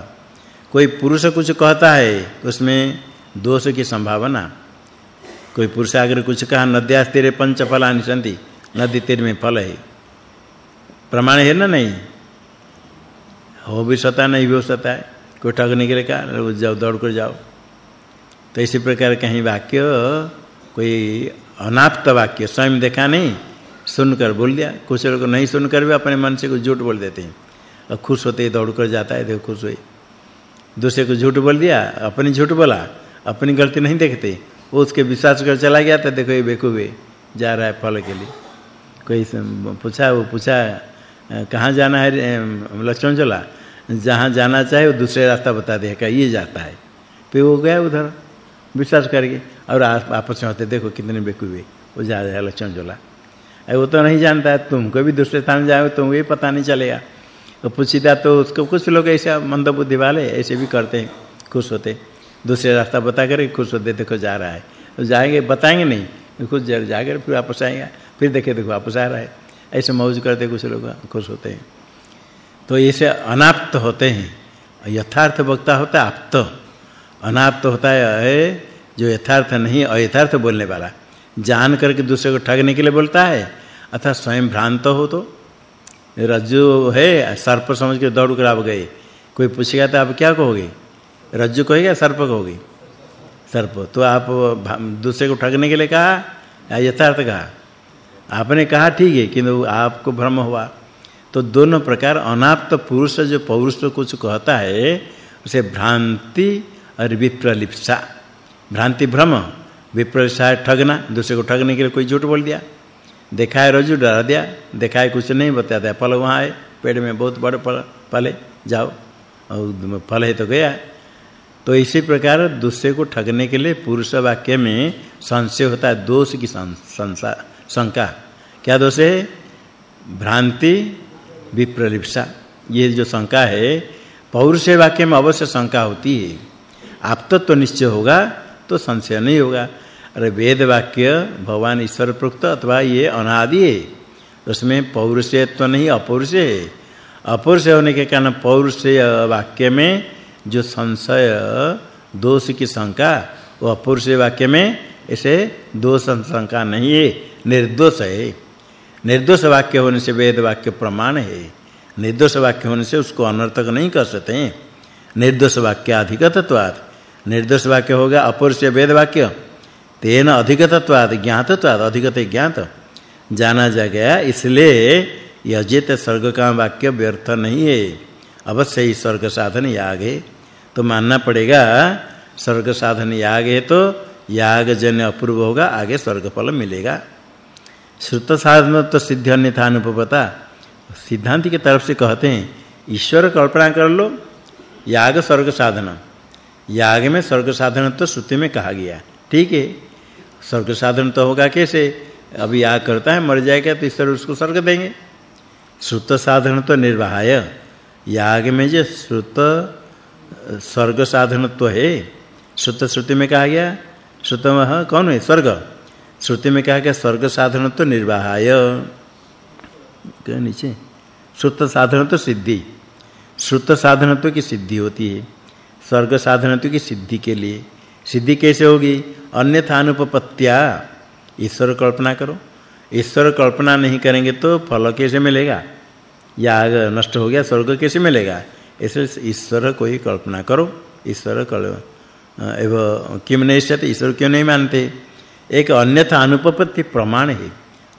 कोई पुरुष कुछ कहता है, उसमें दोष की संभावना। कोई पुरुष अगर कुछ कहा, नद्या तेरे पंच फलानि सन्ति नदी तेरे में फल है। प्रमाण है ना नहीं? हो भी सकता नहीं भी हो सकता है। कोई ठगने के लिए कहा जाओ, दौड़ कर जाओ। तो इसी प्रकार कहीं वाक्य, कोई अनाप्त वाक्य, स्वयं देखा नहीं। सुनकर बोल दिया। कुछ लोग नहीं सुनकर भी अपने मन से कुछ झूठ बोल देते हैं। और खुश होते ही दौड़ कर जाता है, देखो खुश हुई। दूसरे को झूठ बोल दिया, अपनी झूठ बोला, अपनी गलती नहीं देखते। वो उसके विश्वास कर चला गया तो देखो ये बेकूबे जा रहा है फल के लिए। कोई पूछा, वो पूछा कहाँ जाना है लक्ष्मण चला जहाँ जाना चाहे, वो दूसरे रास्ता बता देगा ये जाता है? फिर वो गया उधर, विश्वास करके। और आपस में होते, देखो कितने बेकूबे वो जा रहा है लक्ष्मण चला वो तो नहीं जानता है, तुमको भी दूसरे स्थान जाओ तो भी पता नहीं चलेगा। तो पूछता तो उसको, कुछ लोग ऐसे मंदबुद्धि वाले ऐसे भी करते हैं, खुश होते। दूसरे रास्ता बता कर खुश होते, देखो जा रहा है। तो जाएँगे, बताएँगे नहीं, खुश जाकर फिर वापस आएगा, फिर देखे, देखो वापस आ रहा है। ऐसे मौज करते कुछ लोग खुश होते हैं। तो ऐसे अनाप्त होते हैं। यथार्थ वक्ता होता है, आप्त। अनाप्त होता है, जो यथार्थ नहीं, अयथार्थ बोलने वाला। जान करके दूसरे को ठगने के लिए बोलता है अथवा स्वयं भ्रांत हो तो? रज्जु है, सर्प समझ के दौड़ कर आप गए। कोई पूछेगा तो आप क्या कहोगे? रज्जु कहेगा, सर्प कहोगे? सर्प। तो आप दूसरे को ठगने के लिए कहा? या यथार्थ कहा? आपने कहा ठीक है, किंतु आपको भ्रम हुआ। तो दोनों प्रकार, अनाप्त पुरुष जो पौरुष कुछ कहता है, उसे भ्रांति और विप्रलिप्सा। भ्रांति भ्रम, विप्रलिप्सा ठगना। दूसरे को ठगने के लिए कोई झूठ बोल दिया? देखा है रज्जु डरा दिया देखा है कुछ नहीं बताता फल वहाँ है पेड़ में बहुत बड़े फल फले जाओ, और फल है तो गया। तो इसी प्रकार दूसरे को ठगने के लिए पुरुष वाक्य में संशय होता है, दोष की शंका। क्या दोष है? भ्रांति, विप्रलिप्सा। ये जो शंका है, पौरुष वाक्य में अवश्य शंका होती है। आप तो निश्चय होगा तो संशय नहीं होगा। अरे वेद वाक्य भगवान ईश्वर प्रोक्त अथवा ये अनादि है। उसमें पौरुषत्व तो नहीं, अपौरुष है। अपौरुष होने के कारण पौरुष वाक्य में जो संशय, दोष की शंका, वो अपौरुष वाक्य में ऐसे दोष शंका नहीं है, निर्दोष है। निर्दोष वाक्य होने से वेद वाक्य प्रमाण है। निर्दोष वाक्य होने से उसको अनर्थक नहीं कर सकते हैं। निर्दोष वाक्य अधिगतत्वात्। निर्दोष वाक्य होगा अपौरुष वेद वाक्य। तेन अधिगतत्वाद ज्ञातत्वाद अधिगत ज्ञात। जाना जा गया इसलिए यजित स्वर्ग का वाक्य व्यर्थ नहीं है। अवश्य ही स्वर्ग साधन याग है। तो मानना पड़ेगा, स्वर्ग साधन याग है तो याग जन अपूर्व होगा, आगे स्वर्ग फल मिलेगा। श्रुत साधन तो सिद्ध अन्यथा अनुपता सिद्धांत की तरफ़ से कहते हैं, ईश्वर कल्पना कर लो, याग स्वर्ग साधन। याग में स्वर्ग साधन तो श्रुति में कहा गया। ठीक है? स्वर्ग साधन तो होगा कैसे? अभी याग करता है, मर जाएगा तो ईश्वर उसको स्वर्ग देंगे। श्रुत साधन तो निर्वाहाय। याग में जो श्रुत स्वर्ग साधन तो है। श्रुत श्रुति में कहा गया, श्रुत में कौन है? स्वर्ग। श्रुति में कहा गया, स्वर्ग साधन तो निर्वाहाय। नीचे? श्रुत साधन तो सिद्धि। श्रुत साधन तो की सिद्धि होती है। स्वर्ग साधन तो की सिद्धि के लिए। सिद्धि कैसे होगी? अन्यथा अनुपपत्या ईश्वर कल्पना करो। ईश्वर कल्पना नहीं करेंगे तो फल कैसे मिलेगा? याग नष्ट हो गया, स्वर्ग कैसे मिलेगा? इसलिए ईश्वर को ही कल्पना करो। ईश्वर कल एवं, किम सत्य ईश्वर क्यों नहीं मानते? एक अन्यथा अनुपपत्ति प्रमाण है।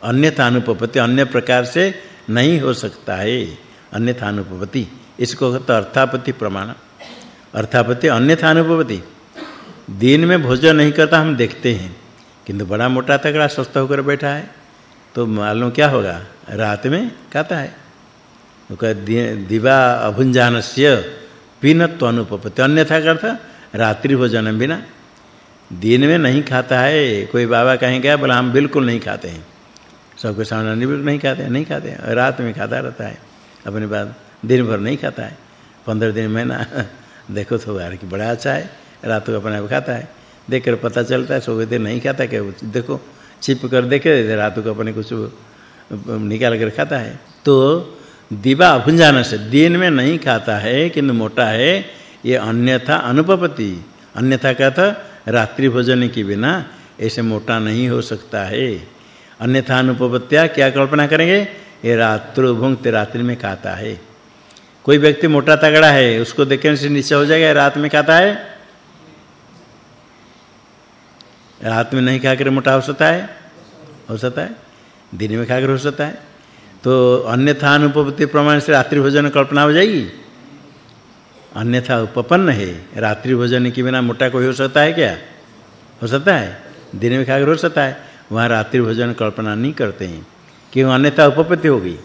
अन्यथा अनुपपत्ति अन्य प्रकार से नहीं हो सकता है। अन्यथा अनुपपत्ति इसको कहते अर्थापत्ति प्रमाण। अर्थापत्ति अन्यथा अनुपपत्ति दिन में भोजन नहीं करता, हम देखते हैं। किंतु बड़ा मोटा तगड़ा स्वस्थ होकर बैठा है तो मालूम क्या होगा? रात में खाता है। तो कह दिवा अभुंजानस्य पीनत्व अनुपपत्ति अन्यथा करता रात्रि भोजन बिना। दिन में नहीं खाता है, कोई बाबा कहीं गया बोला हम बिल्कुल नहीं खाते हैं। सबके सामने बिल्कुल नहीं खाते नहीं खाते रात में खाता रहता है, अपने बाद दिन भर नहीं खाता है। पंद्रह दिन महीना देखो तो यार कि बड़ा अच्छा है। रात को अपने आप खाता है। देखकर पता चलता है दिन नहीं खाता, क्या देखो, छिप कर देखे रात को अपने कुछ निकाल कर खाता है। तो दिवा अभुंजान से दिन में नहीं खाता है, किंतु मोटा है, ये अन्यथा अनुपपति अन्यथा का था? रात्रि भोजन के बिना ऐसे मोटा नहीं हो सकता है। अन्यथा अनुपपत्या क्या कल्पना करेंगे? ये रात्रो भुंक्ते रात्रि में खाता है। कोई व्यक्ति मोटा तगड़ा है, उसको देखने से निश्चय हो जाएगा रात में खाता है। रात में नहीं खाकर मोटा हो सकता है? हो सकता है। दिन में खाकर हो सकता है। तो अन्यथा अनुपपत्ति प्रमाण से रात्रि भोजन कल्पना हो जाएगी? अन्यथा उपपन्न है। रात्रि भोजन के बिना मोटा कोई हो सकता है क्या? हो सकता है। दिन में खाकर हो सकता है। वहाँ रात्रि भोजन कल्पना नहीं करते हैं। क्यों? अन्यथा उपपत्ति होगी।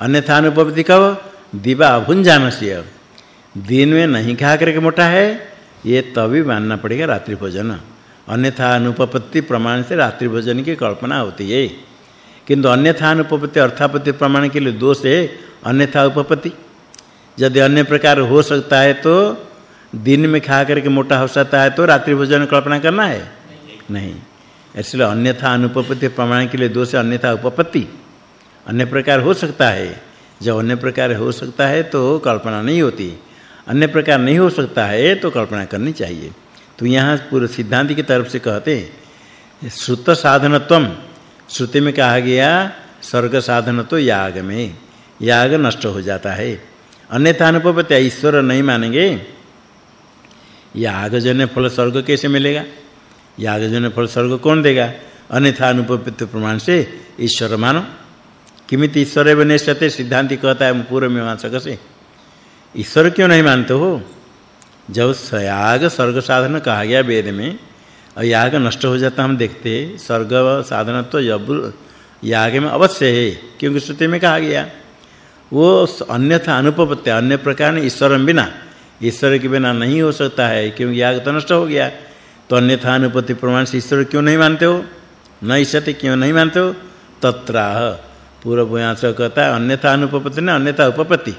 अन्यथा अनुपपत्ति कब? दिवा अभुंजानस्य दिन में नहीं खा करके मोटा है। ये तभी मानना पड़ेगा रात्रि भोजन। अन्यथा अनुपपत्ति प्रमाण से रात्रि भोजन की कल्पना होती है। किंतु अन्यथा अनुपपत्ति अर्थापत्ति प्रमाण के लिए दोष है, अन्यथा उपपत्ति। यदि अन्य प्रकार हो सकता है तो दिन में खा करके मोटा हो सकता है तो रात्रि भोजन कल्पना करना है? नहीं। इसलिए अन्यथा अनुपपत्ति प्रमाण के लिए दोष अन्यथा उपपत्ति। अन्य प्रकार हो सकता है। जब अन्य प्रकार हो सकता है तो कल्पना नहीं होती। अन्य प्रकार नहीं हो सकता है तो कल्पना करनी चाहिए। तो यहाँ पूरे सिद्धांत की तरफ़ से कहते हैं, श्रुत साधनत्वम। श्रुति में कहा गया, स्वर्ग साधनत्व याग में। याग नष्ट हो जाता है। अन्यथा अनुपत्य ईश्वर नहीं मानेंगे। याग यागजन्य फल स्वर्ग कैसे मिलेगा? याग यागजन्य फल स्वर्ग कौन देगा? अन्यथा अनुपत्य प्रमाण से ईश्वर मानो। किमित ईश्वर एवं निश्चते सिद्धांति कहता है पूर्व मीमांसक से। ईश्वर क्यों नहीं मानते हो? जब याग स्वर्ग साधन कहा गया वेद में, और याग नष्ट हो जाता हम देखते, स्वर्ग साधन तो जब याग में अवश्य है, क्योंकि श्रुति में कहा गया। वो अन्यथा अनुपपत्य अन्य प्रकार ने ईश्वर बिना, ईश्वर के बिना नहीं हो सकता है, क्योंकि याग तो नष्ट हो गया। तो अन्यथा अनुपत्ति प्रमाण से ईश्वर क्यों नहीं मानते हो? न ईश्वते क्यों नहीं मानते हो? तत्राह। पूर्व से कहता है, अन्यथा अनुपपत्ति ने अन्यथा उपपत्ति।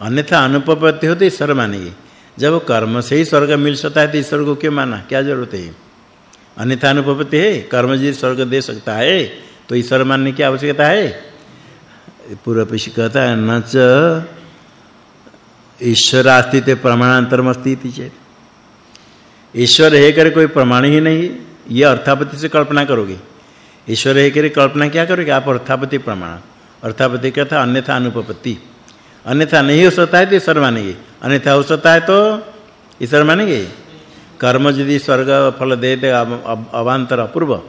अन्यथा अनुपपत्ति हो तो ईश्वर मानेगी। जब कर्म से ही स्वर्ग मिल सकता है तो ईश्वर को क्यों माना? क्या ज़रूरत है? अन्यथा अनुपपत्ति है? कर्म जी स्वर्ग दे सकता है तो ईश्वर मानने की आवश्यकता है। पूर्व पीछे कहता है, न च ईश्वरास्तित्व प्रमाणांतरमस्ति इति चेत। ईश्वर है करे कोई प्रमाण ही नहीं, ये अर्थापति से कल्पना करोगे। ईश्वर है करे कल्पना क्या करोगे? आप अर्थापति प्रमाण। अर्थापत्ति कहता अन्यथा अनुपपत्ति। अन्यथा नहीं हो सकता है तो ईश्वर मानेंगे। अन्यथा हो सकता है तो ईश्वर मानेंगे? कर्म यदि स्वर्ग फल दे दे अवांतर अपूर्व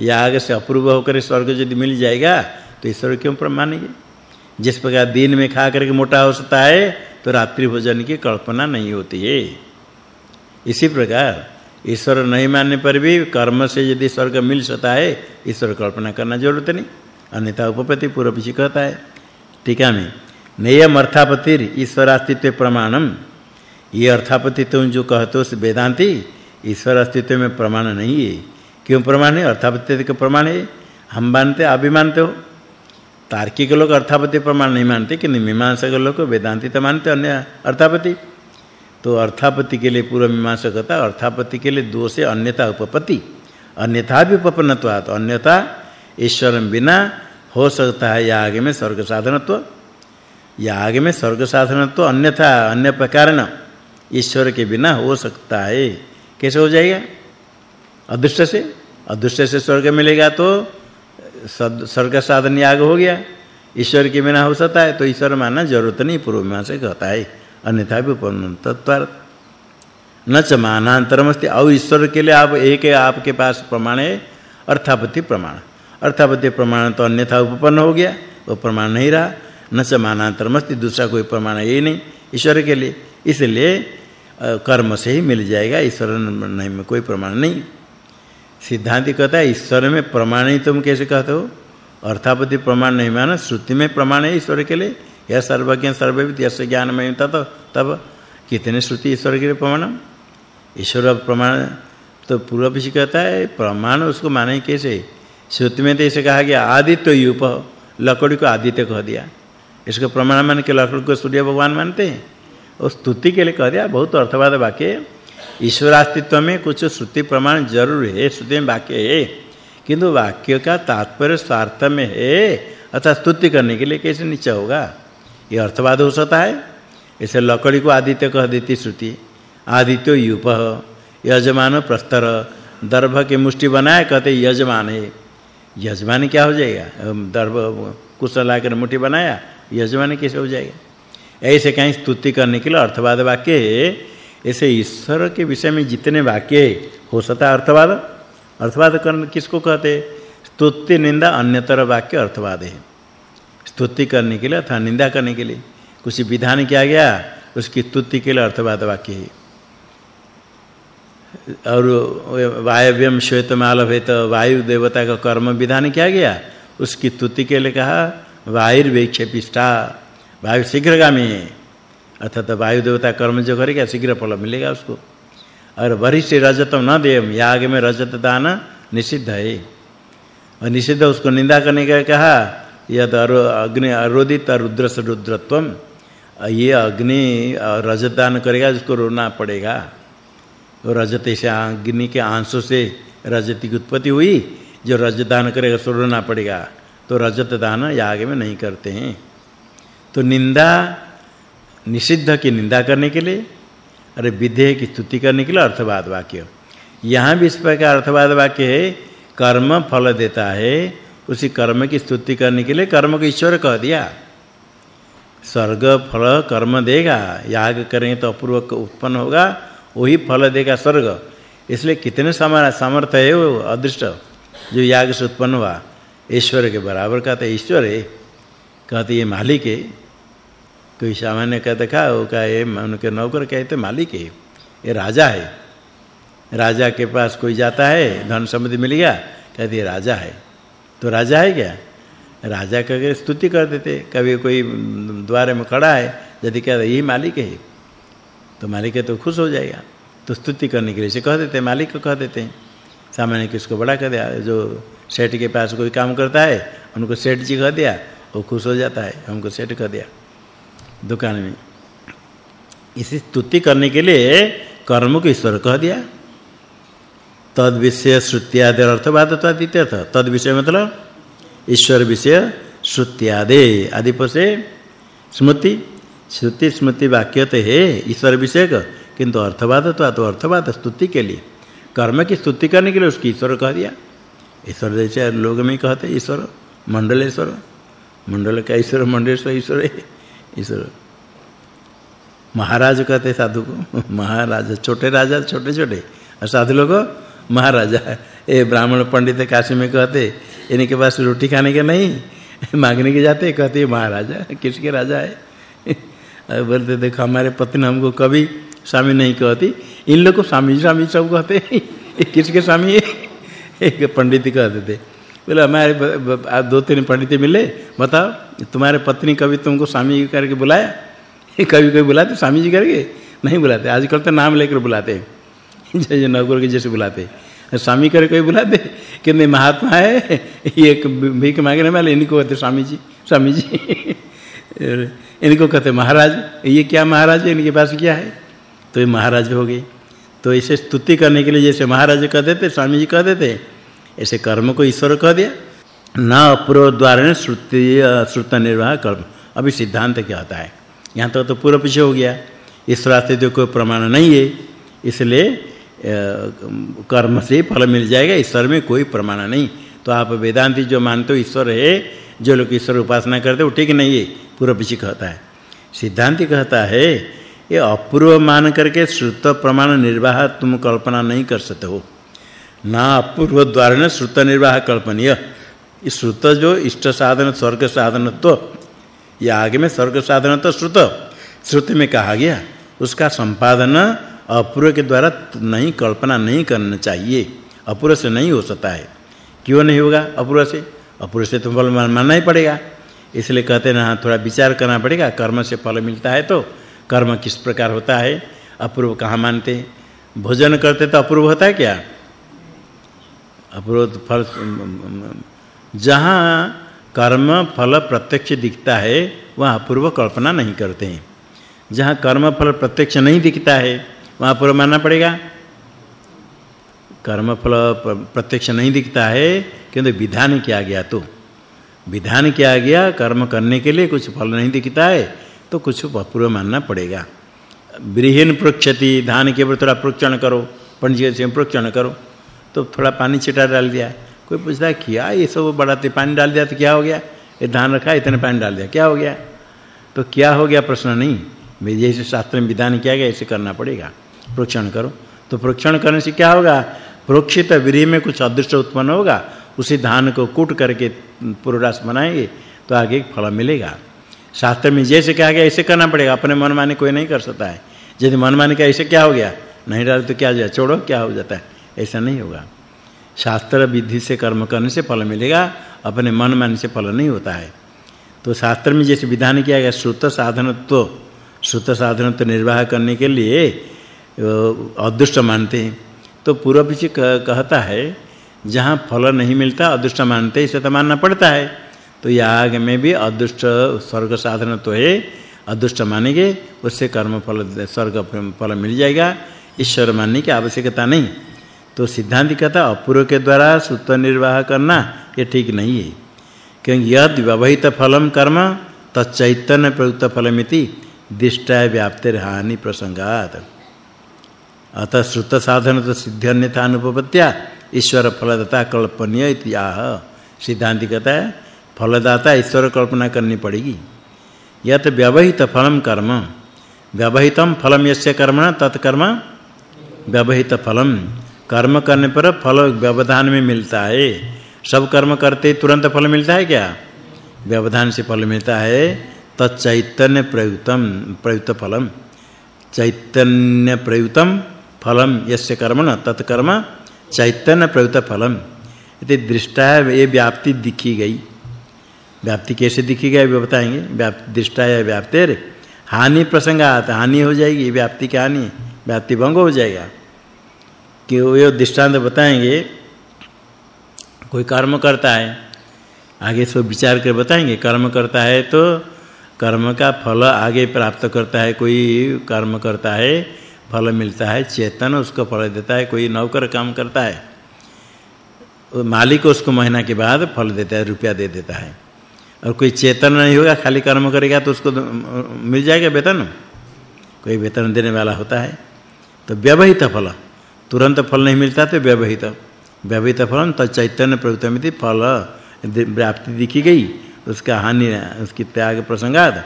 याग से अपूर्व होकर स्वर्ग यदि मिल जाएगा तो ईश्वर क्यों मानेंगे? जिस प्रकार दिन में खा करके मोटा हो सकता है तो रात्रि भोजन की कल्पना नहीं होती है। इसी प्रकार ईश्वर नहीं मानने पर भी कर्म से यदि स्वर्ग मिल सकता है, ईश्वर कल्पना करना ज़रूरत नहीं। अन्यथा उपपत्ति पूर्व पीछे कहता है टीका में नेयम अर्थापतिर ईश्वरास्तित्व प्रमाणम ये अर्थापति तुम जो कहते हो वेदांति ईश्वर अस्तित्व में प्रमाण नहीं है। क्यों प्रमाण है? अर्थापति का प्रमाण है। हम मानते आप भी मानते हो। तार्किक लोग अर्थापति प्रमाण नहीं मानते कि मीमांसक लोग वेदांति तो मानते अन्य अर्थापति। तो अर्थापति के लिए पूर्व मीमांसा कहता अर्थापत्ति के लिए दो से अन्यथा उपपत्ति। अन्यथा भी उपपन्नत्वात्, अन्यथा ईश्वर बिना हो सकता है, या आगे में स्वर्ग साधनत्व। याग में स्वर्ग साधन तो अन्यथा, अन्य प्रकार न ईश्वर के बिना हो सकता है कैसे हो जाएगा? अदृष्ट से? अदृष्ट से स्वर्ग मिलेगा तो स्वर्ग साधन याग हो गया। ईश्वर के बिना हो सकता है तो ईश्वर मानना ज़रूरत नहीं, पूर्व में से कहता है। अन्यथा भी उपन्न तत्व न च मानांतरमस्ति और ईश्वर के लिए आप एक है आपके पास प्रमाण है अर्थापति प्रमाण। अर्थापति प्रमाण तो अन्यथा उपपन्न हो गया, वो प्रमाण नहीं रहा। न च मानांतरमस्ति दूसरा कोई प्रमाण है ही नहीं ईश्वर के लिए। इसलिए कर्म से ही मिल जाएगा, ईश्वर नहीं, में कोई प्रमाण नहीं। सिद्धांत कहता है, ईश्वर में प्रमाण ही तुम कैसे कहते हो? अर्थापति प्रमाण नहीं माना, श्रुति में प्रमाण है ईश्वर के लिए। यह सर्वज्ञ, सर्वविद यस्य ज्ञानमय, तत, तब। कितने श्रुति ईश्वर के लिए प्रमाण? ईश्वर प्रमाण तो पूर्व भी कहता है, प्रमाण उसको माने कैसे? श्रुति में तो ऐसे कहा गया, आदित्य युप, लकड़ी को आदित्य कह दिया। इसको प्रमाण मान के लकड़ी को सूर्य भगवान मानते हैं। और स्तुति के लिए कह दिया, बहुत अर्थवाद वाक्य ईश्वर अस्तित्व में कुछ श्रुति प्रमाण ज़रूर है, श्रुति में वाक्य है। किंतु वाक्य का तात्पर्य स्वार्थ में है, अर्थात स्तुति करने के लिए कैसे नीचे होगा? ये अर्थवाद हो सकता है। ऐसे लकड़ी को आदित्य कह देती श्रुति। आदित्य युप, यजमान प्रस्तर, दर्भ के मुष्टि बनाए कहते यजमान है। यजमान क्या हो जाएगा? दर्भ, कुशल आकर मुट्ठी बनाया यजमान कैसे हो जाएगा? ऐसे कहीं स्तुति करने के लिए अर्थवाद वाक्य ऐसे ईश्वर के विषय में जितने वाक्य हो सकता है अर्थवाद? अर्थवाद करने किसको कहते स्तुति, निंदा अन्यतर वाक्य अर्थवाद है। स्तुति करने के लिए अथवा निंदा करने के लिए कुछ विधान किया गया, उसकी स्तुति के लिए अर्थवाद वाक्य है। और वायव्यम श्वेतमालभेत वायु देवता का कर्म विधान किया गया, उसकी स्तुति के लिए कहा वायुर्वेक्षपिष्ठा वायु शीघ्रगामी है अर्थात वायु देवता कर्म जो करेगा, शीघ्र फल मिलेगा उसको। और वरिष्ठ रजतम न देम याग में रजत दान निषिद्ध है। और निषिद्ध उसको निंदा करने का कहा, यद अग्नि अरोदित रुद्र से रुद्रत्वम, ये अग्नि रजत दान करेगा, जिसको रोना पड़ेगा। तो रजत से अग्नि के आँसू से रजत की उत्पत्ति हुई, जो रजत दान करेगा सो रोना पड़ेगा। तो रजत दान याग में नहीं करते हैं। तो निंदा, निषिद्ध की निंदा करने के लिए, अरे विधेय की स्तुति करने के लिए अर्थवाद वाक्य। यहाँ भी इस प्रकार अर्थवाद वाक्य है, कर्म फल देता है, उसी कर्म की स्तुति करने के लिए कर्म को ईश्वर कह दिया। स्वर्ग फल कर्म देगा, याग करेंगे तो अपूर्व उत्पन्न होगा, वही फल देगा स्वर्ग। इसलिए कितने समान सामर्थ्य है वो, अदृष्ट, जो याग से उत्पन्न हुआ। ईश्वर के बराबर का तो ईश्वर है। कहते, ये मालिक है। कोई सामान्य कहते का वो का ये उनके नौकर कहते, मालिक है। ये राजा है। राजा के पास कोई जाता है, धन समृद्धि मिल गया, कहते, ये राजा है। तो राजा है क्या? राजा का स्तुति कर देते। कभी कोई द्वार में खड़ा है, यदि कहते, यही मालिक है। तो मालिक है तो खुश हो जाएगा। तो स्तुति करने के लिए से कह देते मालिक को कह देते सामान्य किसको बड़ा कर दिया जो सेठ के पास कोई काम करता है, उनको सेठ जी कह दिया, वो खुश हो जाता है, हमको सेठ कह दिया। दुकान में। इसी स्तुति करने के लिए कर्म को ईश्वर कह दिया। तद विषय श्रुत्यादि अर्थवाद तो द्वितीय था। तद विषय मतलब ईश्वर विषय श्रुत्यादि। आदि से स्मृति। श्रुति स्मृति वाक्य तो है ईश्वर विषय का, किंतु अर्थवाद तो अर्थवाद स्तुति के लिए। कर्म की स्तुति करने के लिए उसकी ईश्वर कह दिया। ईश्वर जैसे लोग में कहते ईश्वर मंडलेश्वर मंडल का ईश्वर मंडलेश्वर ईश्वर है ईश्वर। महाराज कहते साधु को, महाराज, छोटे राजा, छोटे छोटे। और साधु लोग, महाराजा। ए, ब्राह्मण पंडित काशी में कहते इनके पास रोटी खाने के नहीं, मांगने के जाते कहते महाराजा, किसके राजा है? बोलते, देखो, हमारे पत्नी हमको कभी स्वामी नहीं कहती। इन लोग को स्वामी स्वामी सब कहते किसके स्वामी है? एक पंडित कहते थे बोले हमारे दो तीन पंडित मिले, बताओ, तुम्हारे पत्नी कभी तुमको स्वामी जी करके बुलाया? कभी कभी बुलाते, स्वामी जी करके? नहीं बुलाते, आजकल तो नाम लेकर बुलाते जैसे नौकर के जैसे बुलाते स्वामी करके कोई बुलाते? कितने महात्मा है? ये भीख मांगने वाले, इनको कहते स्वामी जी स्वामी जी। इनको कहते महाराज, ये क्या महाराज है? इनके पास क्या है? तो ये महाराज हो गए। तो इसे स्तुति करने के लिए जैसे महाराज कह देते, स्वामी जी कह देते ऐसे कर्म को ईश्वर कह दिया। न अपूर्व द्वारा ने श्रुति श्रुत निर्वाह कर्म। अभी सिद्धांत क्या होता है? यहाँ तो, तो पूर्व पीछे हो गया। ईश्वर जो कोई प्रमाण नहीं है इसलिए कर्म से फल मिल जाएगा ईश्वर में कोई प्रमाण नहीं। तो आप वेदांती जो मानते हो ईश्वर है जो लोग ईश्वर उपासना करते वो ठीक नहीं है पूर्व पीछे कहता है। सिद्धांति कहता है ये अपूर्व मान करके श्रुत प्रमाण निर्वाह तुम कल्पना नहीं कर सकते हो। ना अपूर्व द्वारा न श्रुत निर्वाह कल्पनीय इस श्रुत जो इष्ट साधन स्वर्ग साधन तो ये आगे में स्वर्ग साधन तो श्रुत। श्रुति में कहा गया, उसका संपादन अपूर्व के द्वारा नहीं, कल्पना नहीं करना चाहिए। अपूर्व से नहीं हो सकता है। क्यों नहीं होगा अपूर्व से? अपूर्व से तो फल मानना ही पड़ेगा। इसलिए कहते हैं ना थोड़ा विचार करना पड़ेगा। कर्म से फल मिलता है तो कर्म किस प्रकार होता है? अपूर्व कहाँ मानते भोजन करते तो अपूर्व होता है क्या? अपूर्व फल जहाँ कर्म, फल, प्रत्यक्ष दिखता है, वहाँ अपूर्व कल्पना नहीं करते हैं। जहाँ कर्म, फल, प्रत्यक्ष नहीं दिखता है, वहाँ पूर्व मानना पड़ेगा। कर्म, फल प्रत्यक्ष नहीं दिखता है, किंतु विधान किया गया तो। विधान किया गया, कर्म करने के लिए कुछ फल नहीं दिखता है तो कुछ अपूर्व मानना पड़ेगा। ब्रीहिन प्रोक्षति धान के ऊपर थोड़ा प्रोक्षण करो, पंडित से प्रोक्षण करो। तो थोड़ा पानी छिटा डाल दिया। कोई पूछता है, क्या ये सब बढ़ाते? पानी डाल दिया तो क्या हो गया? ये धान रखा, इतने पानी डाल दिया, क्या हो गया? तो क्या हो गया प्रश्न नहीं। जैसे शास्त्र में विधान किया गया ऐसे करना पड़ेगा। प्रोक्षण करो। तो प्रोक्षण करने से क्या होगा? प्रोक्षित व्रीहि में कुछ अदृष्ट उत्पन्न होगा। उसी धान को कूट करके पुररास बनाएँगे तो आगे एक फल मिलेगा। शास्त्र में जैसे कहा गया ऐसे करना पड़ेगा। अपने मन माने कोई नहीं कर सकता है। यदि मन माने का ऐसे क्या हो गया? नहीं डाले तो क्या हो जाए छोड़ो, क्या हो जाता है? ऐसा नहीं होगा। शास्त्र विधि से कर्म करने से फल मिलेगा, अपने मन माने से फल नहीं होता है। तो शास्त्र में जैसे विधान किया गया, श्रुत साधनत्व श्रुत साधनत्व निर्वाह करने के लिए अदृष्ट मानते हैं। तो पूर्व पीछे कहता है, जहाँ फल नहीं मिलता, अदृष्ट मानते इसे तो मानना पड़ता है। तो याग में भी अदृष्ट स्वर्ग साधन तो है, अदृष्ट मानेंगे, उससे कर्म फल, स्वर्ग फल मिल जाएगा, ईश्वर मानने की आवश्यकता नहीं। तो सिद्धांत कहता, अपूर्व के द्वारा सूत्र निर्वाह करना, ये ठीक नहीं है। क्योंकि यद व्यवहित फलम कर्म, तच्चैतन्य प्रयुक्त फलमिति दिष्टाय व्याप्तिर हानि प्रसंगात। अतः श्रुत साधन तो सिद्ध अन्यथा अनुपत्या ईश्वर फलदाता कल्पनीय इत्याह सिद्धांत कहता है, फलदाता ईश्वर कल्पना करनी पड़ेगी। यत व्यवहित फलम कर्म, व्यवहितम फलम यस्य कर्मण तत्कर्म व्यवहित फलम। कर्म करने पर फल व्यवधान में मिलता है। सब कर्म करते तुरंत फल मिलता है क्या? व्यवधान से फल मिलता है। तच्चैतन्य प्रयुक्तम प्रयुक्त फलम। चैतन्य प्रयुक्तम फलम, यस्य कर्मण तत्कर्म चैतन्य प्रयुक्त फलम। इति दृष्टा है ये व्याप्ति दिखी गई। व्याप्ति कैसे दिखी गई, वो बताएँगे। व्याप्ति दृष्टा या व्याप्तेर। हानि प्रसंग आता हानि हो जाएगी व्याप्ति की हानि व्याप्ति भंग हो जाएगा। कि वो दृष्टांत बताएँगे। कोई कर्म करता है, आगे सब विचार कर बताएँगे। कर्म करता है तो कर्म का फल आगे प्राप्त करता है। कोई कर्म करता है, फल मिलता है, चेतन उसको फल देता है, कोई नौकर काम करता है। मालिक उसको महीना के बाद फल देता है, रुपया दे देता है। और कोई चेतन नहीं होगा, खाली कर्म करेगा तो उसको मिल जाएगा वेतन। कोई वेतन देने वाला होता है तो व्यवहित फल। तुरंत फल नहीं मिलता तो व्यवहित। व्यवहित फल तो चैतन्य प्रवृत्ति फल प्राप्ति दिखी गई, उसका हानि, उसकी त्याग प्रसंगाद।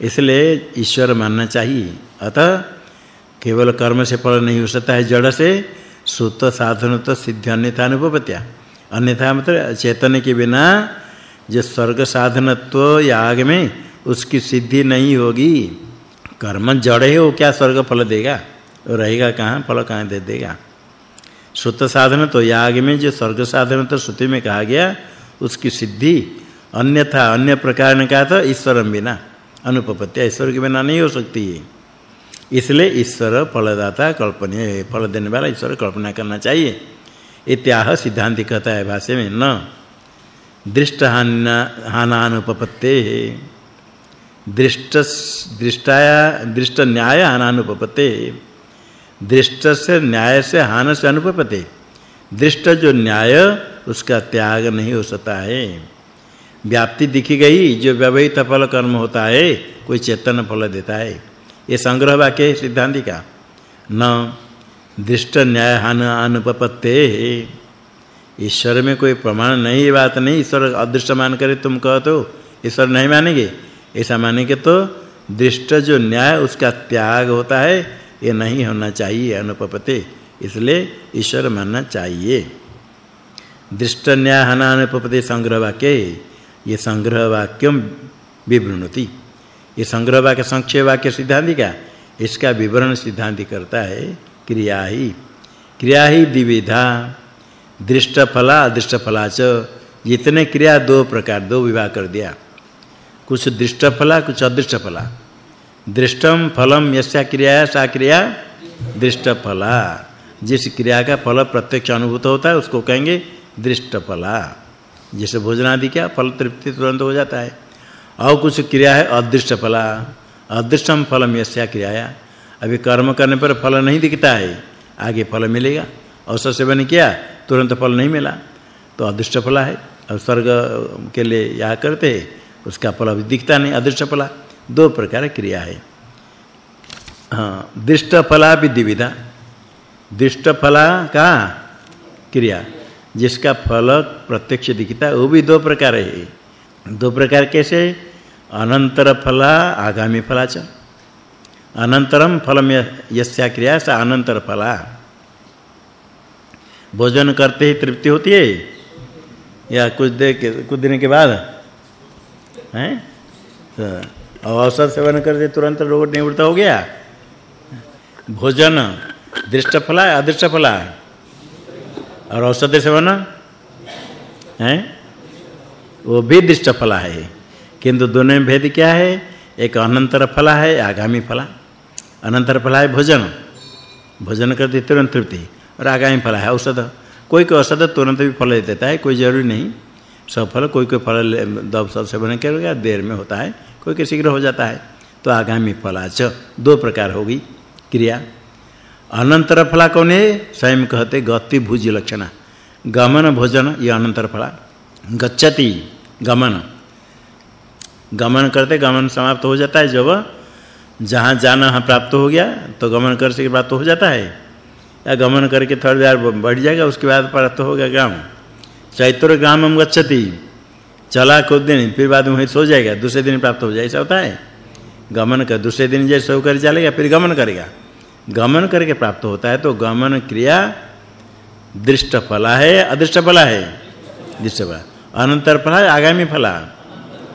इसलिए ईश्वर मानना चाहिए। अतः केवल कर्म से फल नहीं हो सकता है, जड़ से सुत साधन तो सिद्ध, अन्यथा अनुपत्या अन्यथा मतलब चेतन के बिना जो स्वर्ग साधनत्व याग में उसकी सिद्धि नहीं होगी। कर्म जड़ है, वो क्या स्वर्ग फल देगा? रहेगा कहाँ? फल कहाँ दे देगा? सुत साधन तो याग में जो स्वर्ग साधन तो श्रुति में कहा गया, उसकी सिद्धि अन्यथा अन्य प्रकार ने कहा था, ईश्वरम बिना। अनुपपत्या ईश्वर के बिना नहीं हो सकती है इसलिए ईश्वर फलदाता कल्पनीय है। फल देने वाला ईश्वर कल्पना करना चाहिए। इत्याह सिद्धांत कहता है भाष्य में, न। दृष्ट हान हानानुपपत्ते दृष्ट दृष्टाया दृष्ट न्याय हानानुपपत्ते दृष्ट से न्याय से हान से अनुपपते दृष्ट जो न्याय, उसका त्याग नहीं हो सकता है। व्याप्ति दिखी गई, जो व्यवहित फल कर्म होता है, कोई चेतन फल देता है। ये संग्रह वाक्य है सिद्धांति का। न, दृष्ट न्याय हान अनुपपत्ते ईश्वर में कोई प्रमाण नहीं बात नहीं, ईश्वर अदृष्ट मान करे तुम कहो तो ईश्वर नहीं मानेंगे। ऐसा मानेंगे तो दृष्ट जो न्याय, उसका त्याग होता है ये नहीं होना चाहिए अनुपपते इसलिए ईश्वर मानना चाहिए। दृष्ट न्याय हना अनुपपते संग्रह वाक्य ये संग्रह वाक्यम विवृणति। ये संग्रह वाक्य संक्षेप वाक्य सिद्धांति का, इसका विवरण सिद्धांति करता है क्रिया ही क्रिया ही द्विविधा दृष्ट फला अदृष्ट च जितने क्रिया दो प्रकार, दो विभाग कर दिया। कुछ दृष्ट फला कुछ अदृष्ट फला दृष्टम फलम यस्या क्रिया, सा क्रिया दृष्ट फला जिस क्रिया का फल प्रत्यक्ष अनुभूत होता है, उसको कहेंगे दृष्ट फला जैसे भोजन आदि क्या, फल तृप्ति तुरंत हो जाता है। और कुछ क्रिया है अदृष्ट फला अदृष्टम फलम यस्या क्रियाया। अभी कर्म करने पर फल नहीं दिखता है, आगे फल मिलेगा। औषध सेवन किया, तुरंत फल नहीं मिला। तो अदृष्ट फला है स्वर्ग के लिए या करते उसका फल अभी दिखता नहीं अदृष्ट फला दो प्रकार क्रिया है। हाँ दृष्ट फला विधिविधा। दृष्ट फला का क्रिया, जिसका फल प्रत्यक्ष दिखता है, वो भी दो प्रकार है। दो प्रकार कैसे? अनंतर फला, आगामी फलाच अनंतरम फलम यस्या क्रिया सा अनंतर फला। भोजन करते ही तृप्ति होती है? या कुछ देर के, कुछ दिन के बाद? हैं? तो औषध सेवन कर करते तुरंत रोग निवृत्त हो गया। भोजन, दृष्ट फला अदृष्ट फला और औषध सेवन, हैं? वो भी दृष्ट फला है। किंतु दोनों में भेद क्या है? एक अनंतर फला है, आगामी फला। अनंतर फला है भोजन। भोजन करते तुरंत तृप्ति। और आगामी फला है औषध। कोई कोई औषध तुरंत भी फल देता है, कोई ज़रूरी नहीं। सब फल, कोई कोई फल सब सेवन करेगा, देर में होता है। कोई शीघ्र हो जाता है तो आगामी फलाच दो प्रकार होगी। क्रिया, अनंतर फला कौन? है स्वयं कहते गति भुज लक्षण। गमन भोजन, ये अनंतर फला। गच्छति, गमन। गमन करते गमन समाप्त हो जाता है। जब जहाँ जाना प्राप्त हो गया तो गमन कर से प्राप्त हो जाता है। या गमन करके थोड़ी देर बढ़ जाएगा, उसके बाद प्राप्त होगा ग्राम। चैत्र ग्रामम गच्छति। चला कुछ दिन, फिर बाद में सो जाएगा, दूसरे दिन प्राप्त हो जाए, ऐसा होता है। गमन कर, दूसरे दिन जैसे सो कर चलेगा, फिर गमन करेगा। गमन करके प्राप्त होता है तो गमन क्रिया दृष्ट फला है अदृष्ट फला है? दृष्ट फला अनंतर फला आगामी फला।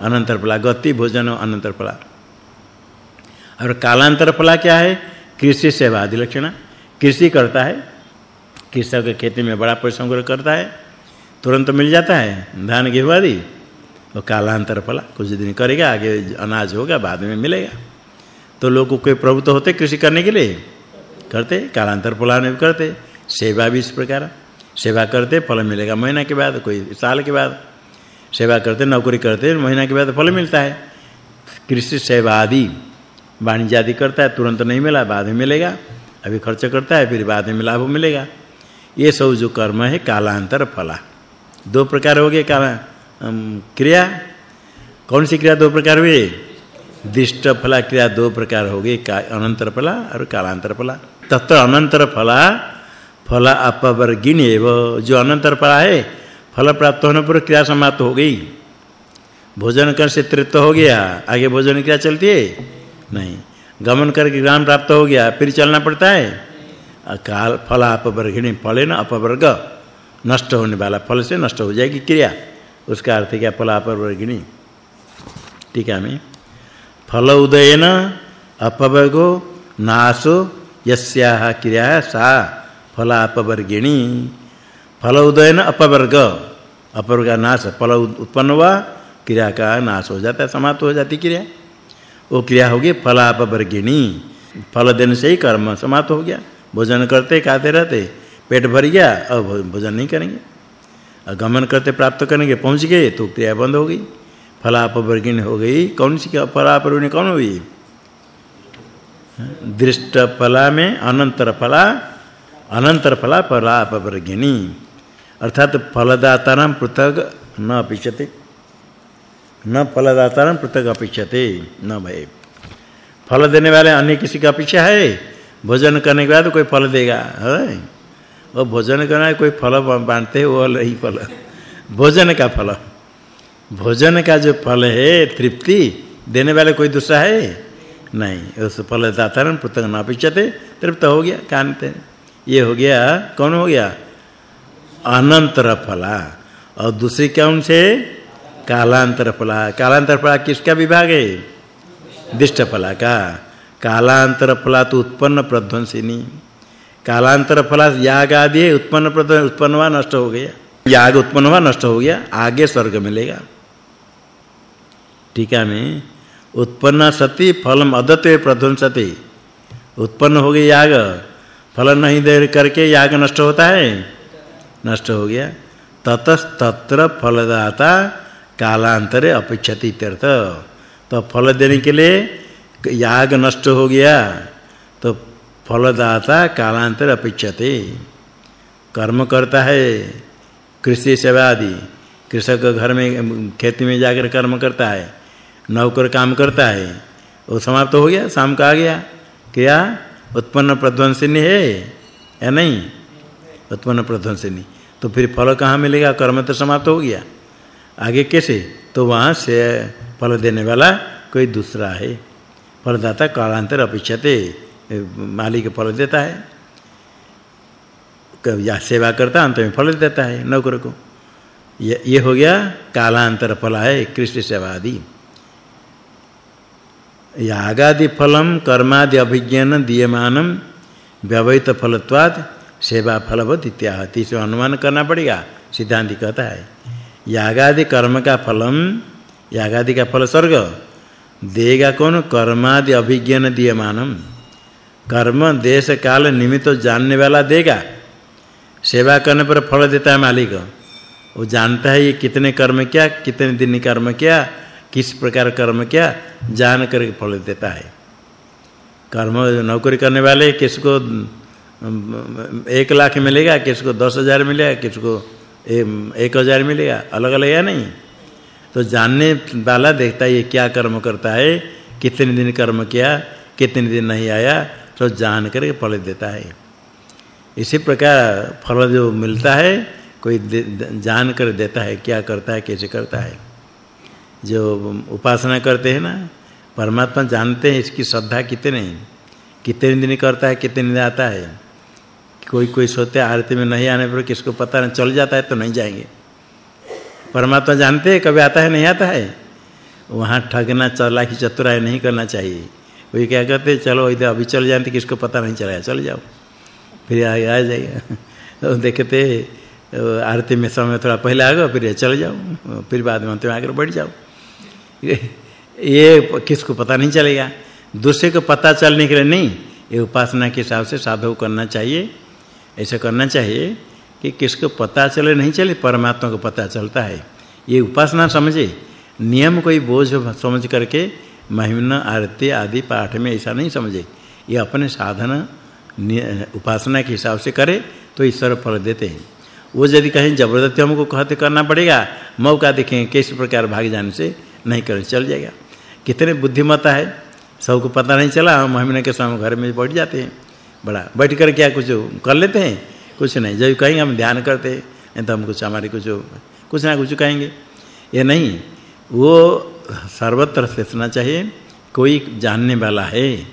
अनंतर फला गति, भोजन अनंतर फला और कालांतर फला क्या है? कृषि सेवा आदि लक्षण। कृषि करता है, कृषक खेती में बड़ा परिश्रम करता है। तुरंत मिल जाता है, धान, गेहूँ आदि। और कालांतर फला कुछ दिन करेगा, आगे अनाज होगा, बाद में मिलेगा। तो लोग कोई प्रभुत्व तो होते कृषि करने के लिए? करते, कालांतर फलाने करते, सेवा भी इस प्रकार। सेवा करते, फल मिलेगा महीना के बाद, कोई साल के बाद। सेवा करते, नौकरी करते, महीना के बाद फल मिलता है। कृषि सेवा आदि, वाणिज्य आदि करता है, तुरंत नहीं मिला, बाद में मिलेगा। अभी खर्च करता है, फिर बाद में लाभ मिलेगा। ये सब जो कर्म है, कालांतर फला। दो प्रकार हो गए काला क्रिया? कौन सी क्रिया दो प्रकार हुए दिष्ट फला क्रिया दो प्रकार हो गई अनंतर फला और कालांतर फला। तत्र अनंतर फला फला अपवर्गिणी एव जो अनंतर फला है, फल प्राप्त होने पर क्रिया समाप्त हो गई। भोजन कर से तृप्त हो गया, आगे भोजन क्रिया चलती है? नहीं। गमन करके ज्ञान प्राप्त हो गया, फिर चलना पड़ता है? काल फल फले न अपवर्ग, नष्ट होने वाला फल से नष्ट हो जाएगी क्रिया। उसका अर्थ क्या फल अपवर्गिणी ठीक है मैं फल उदयन अपवर्गो नाशो यस्याह क्रिया सा फल अपवर्गिणी फल उदयन अपवर्ग अपवर्ग नाश, फल उत्पन्न हुआ, क्रिया का नाश हो जाता है, समाप्त हो जाती क्रिया। वो क्रिया होगी फलापवर्गिणी। फल देने से ही कर्म समाप्त हो गया। भोजन करते, खाते, रहते, पेट भर गया, अब भोजन नहीं करेंगे। गमन करते प्राप्त करेंगे, पहुँच गए तो क्रिया बंद हो गई। फलापवर्गिणी हो गई। कौन सी फलापवर्गिणी कौन हुई? दृष्ट फला में अनंतर फला अनंतर फला फलापवर्गिणी अर्थात फलदातानां पृथक न अपेक्षते। न फलदातारं पृथक अपेक्षते, न भय। फल देने वाले अन्य किसी का अपेक्षा है? भोजन करने के बाद कोई फल देगा, है? वो भोजन करना है, कोई फल बांटते वो नहीं फल। भोजन का फल। भोजन का जो फल है, तृप्ति, देने वाले कोई दूसरा है? नहीं। उस फल दातारन पृथक न अपेक्षते तृप्त हो गया कानते ये हो गया, कौन हो गया? अनंतर फला। और दूसरी कौन से? कालांतर फला। कालांतर फला किसका विभाग है? दिष्ट फला का। कालांतर फला तो उत्पन्न प्रध्वंसिनी। कालांतर फला याग आदि उत्पन्न प्रध्वंस उत्पन्न हुआ, नष्ट हो गया। याग उत्पन्न हुआ, नष्ट हो गया, आगे स्वर्ग मिलेगा। टीका में उत्पन्न सति फलम अदत्व प्रध्वंसति उत्पन्न हो गया याग, फल नहीं दे करके याग नष्ट होता है, नष्ट हो गया। ततस्तत्र फलदाता कालांतरे अपेक्षति इत्यर्थ तो फल देने के लिए याग नष्ट हो गया। तो फलदाता कालांतर अपेक्षते। कर्म करता है, कृषि सेवा आदि कृषक घर में, खेती में जाकर कर्म करता है, नौकर काम करता है, वो समाप्त हो गया, शाम का आ गया। क्या? उत्पन्न प्रध्वंसिनी है, या नहीं? उत्पन्न प्रध्वंसिनी। तो फिर फल कहाँ मिलेगा? कर्म तो समाप्त हो गया। आगे कैसे? तो वहाँ से फल देने वाला कोई दूसरा है। फलदाता कालांतर अपेक्षते। मालिक फल देता है। या सेवा करता अंत में फल देता है नौकर को। ये ये हो गया कालांतर फल है, कृष्ण सेवा आदि यागादि फलम, कर्मादि अभिज्ञान, दीयमानम, व्यवहित फलत्वाद सेवा फलवत इत्याह तीसरे अनुमान करना पड़ेगा, सिद्धांत कहता है। यागादि कर्म का फलम, यागादि का फल स्वर्ग, देगा कौन? कर्मादि अभिज्ञान, दीयमानम। कर्म देश काल निमित्त जानने वाला देगा। सेवा करने पर फल देता है मालिक। वो जानता है ये कितने कर्म किया, कितने दिन कर्म किया, किस प्रकार कर्म किया जान करके फल देता है। कर्म नौकरी करने वाले किसको एक लाख मिलेगा, किसको दस हज़ार मिलेगा, किसको एक हज़ार मिलेगा अलग अलग है नहीं? तो जानने वाला देखता है ये क्या कर्म करता है, कितने दिन कर्म किया, कितने दिन नहीं आया तो जान करके फल देता है। इसी प्रकार फल जो मिलता है, कोई जान कर देता है, क्या करता है, कैसे करता है। जो उपासना करते हैं ना, परमात्मा जानते हैं इसकी श्रद्धा कितने कितने दिन करता है, कितने दिन आता है। कोई कोई सोते आरती में नहीं आने पर किसको पता नहीं, चल जाता है तो नहीं जाएँगे। परमात्मा जानते हैं, कभी आता है, नहीं आता है। वहाँ ठगना की चतुराई नहीं करना चाहिए। कोई क्या कहते चलो इधर अभी चल जाते किसको पता नहीं चला चल जाओ। फिर आ, आ जाएगा तो देखते आरती में समय थोड़ा पहले आ गए फिर चल जाओ फिर बाद में तुम आकर बैठ जाओ। ये किसको पता नहीं चलेगा। दूसरे को पता चलने के लिए नहीं ये उपासना के हिसाब से साधु करना चाहिए। ऐसा करना चाहिए कि किसको पता चले नहीं चले परमात्मा को पता चलता है। ये उपासना समझे नियम कोई बोझ समझ करके महिमा, आरती आदि पाठ में ऐसा नहीं समझे। ये अपने साधन उपासना के हिसाब से करे तो ईश्वर फल देते हैं। वो यदि कहीं, ज़बरदस्ती हमको कहते करना पड़ेगा, मौका देखें किस प्रकार भाग जाने से नहीं कर, चल जाएगा। कितने बुद्धिमता है, सबको पता नहीं चला, हम महीने के समय घर में बैठ जाते हैं। बड़ा, बैठ कर क्या कुछ कर लेते हैं? कुछ नहीं, जब कहेंगे हम ध्यान करते हैं, नहीं तो हम कुछ हमारे कुछ कुछ ना कुछ कहेंगे। ये नहीं वो सर्वत्र सोचना चाहिए। कोई जानने वाला है।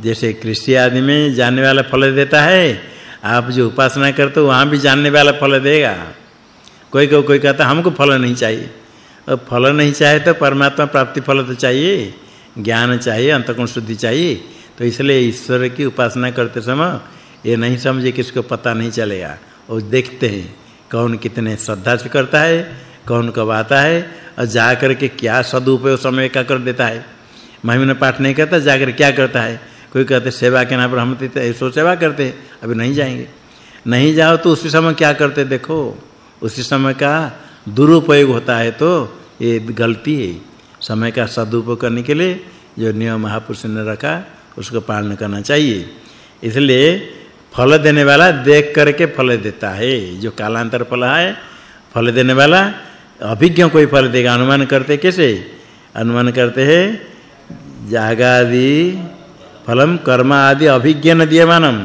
जैसे कृषि आदि में जानने वाला फल देता है, आप जो उपासना करते हो, वहाँ भी जानने वाला फल देगा। कोई को कोई कहता हमको फल नहीं चाहिए। और फल नहीं चाहिए तो परमात्मा प्राप्ति फल तो चाहिए, ज्ञान चाहिए अंतकोण शुद्धि चाहिए। तो इसलिए ईश्वर की उपासना करते समय ये नहीं समझे किसको पता नहीं चलेगा। और देखते हैं कौन कितने श्रद्धा से करता है, कौन कब आता है और जा करके क्या सदुपयोग समय का कर देता है? महिमा पाठ नहीं करता, जाकर क्या करता है? कोई कहते, सेवा के नाम पर हम तो ऐसो सेवा करते अभी नहीं जाएँगे। नहीं जाओ तो उसी समय क्या करते, देखो, उसी समय का दुरुपयोग होता है तो ये गलती है। समय का सदुपयोग करने के लिए जो नियम महापुरुष ने रखा, उसको पालन करना चाहिए। इसलिए फल देने वाला देख करके फल देता है। जो कालांतर फल है, फल देने वाला अभिज्ञ कोई फल देगा? अनुमान करते कैसे? अनुमान करते हैं, जागादि फलम कर्म आदि अभिज्ञान दीयमानम।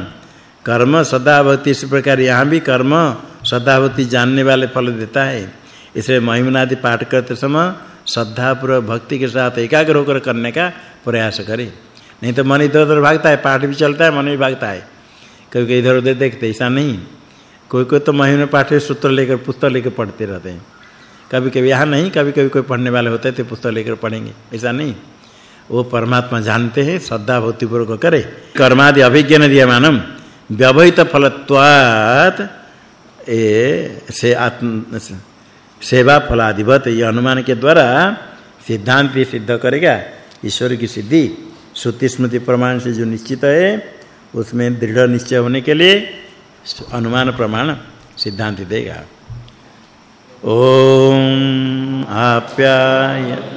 कर्म सदाभक्ति इस प्रकार यहाँ भी कर्म सदाभक्ति जानने वाले फल देता है। इसलिए महिमनादि पाठ करते समय श्रद्धा पूर्वक, भक्ति के साथ एकाग्र होकर करने का प्रयास करे। नहीं तो मन इधर उधर भागता है, पाठ भी चलता है, मन भी भागता है। कभी कभी इधर उधर देखते ऐसा नहीं। कोई कोई तो महीने पाठ सूत्र लेकर, पुस्तक लेकर पढ़ते रहते हैं। कभी कभी यहाँ नहीं कभी कभी कोई पढ़ने वाले होते थे, पुस्तक लेकर पढ़ेंगे। ऐसा नहीं। वो परमात्मा जानते हैं, श्रद्धा भक्ति पूर्वक करे। कर्मादि अभिज्ञान दिया मानम व्यवहित फलत्वात् ए से आत्म, सेवा फलादिवत। ये अनुमान के द्वारा सिद्धांत भी सिद्ध करेगा। ईश्वर की सिद्धि श्रुति स्मृति प्रमाण से जो निश्चित है, उसमें दृढ़ निश्चय होने के लिए अनुमान प्रमाण सिद्धांत देगा। ओम आप्याय।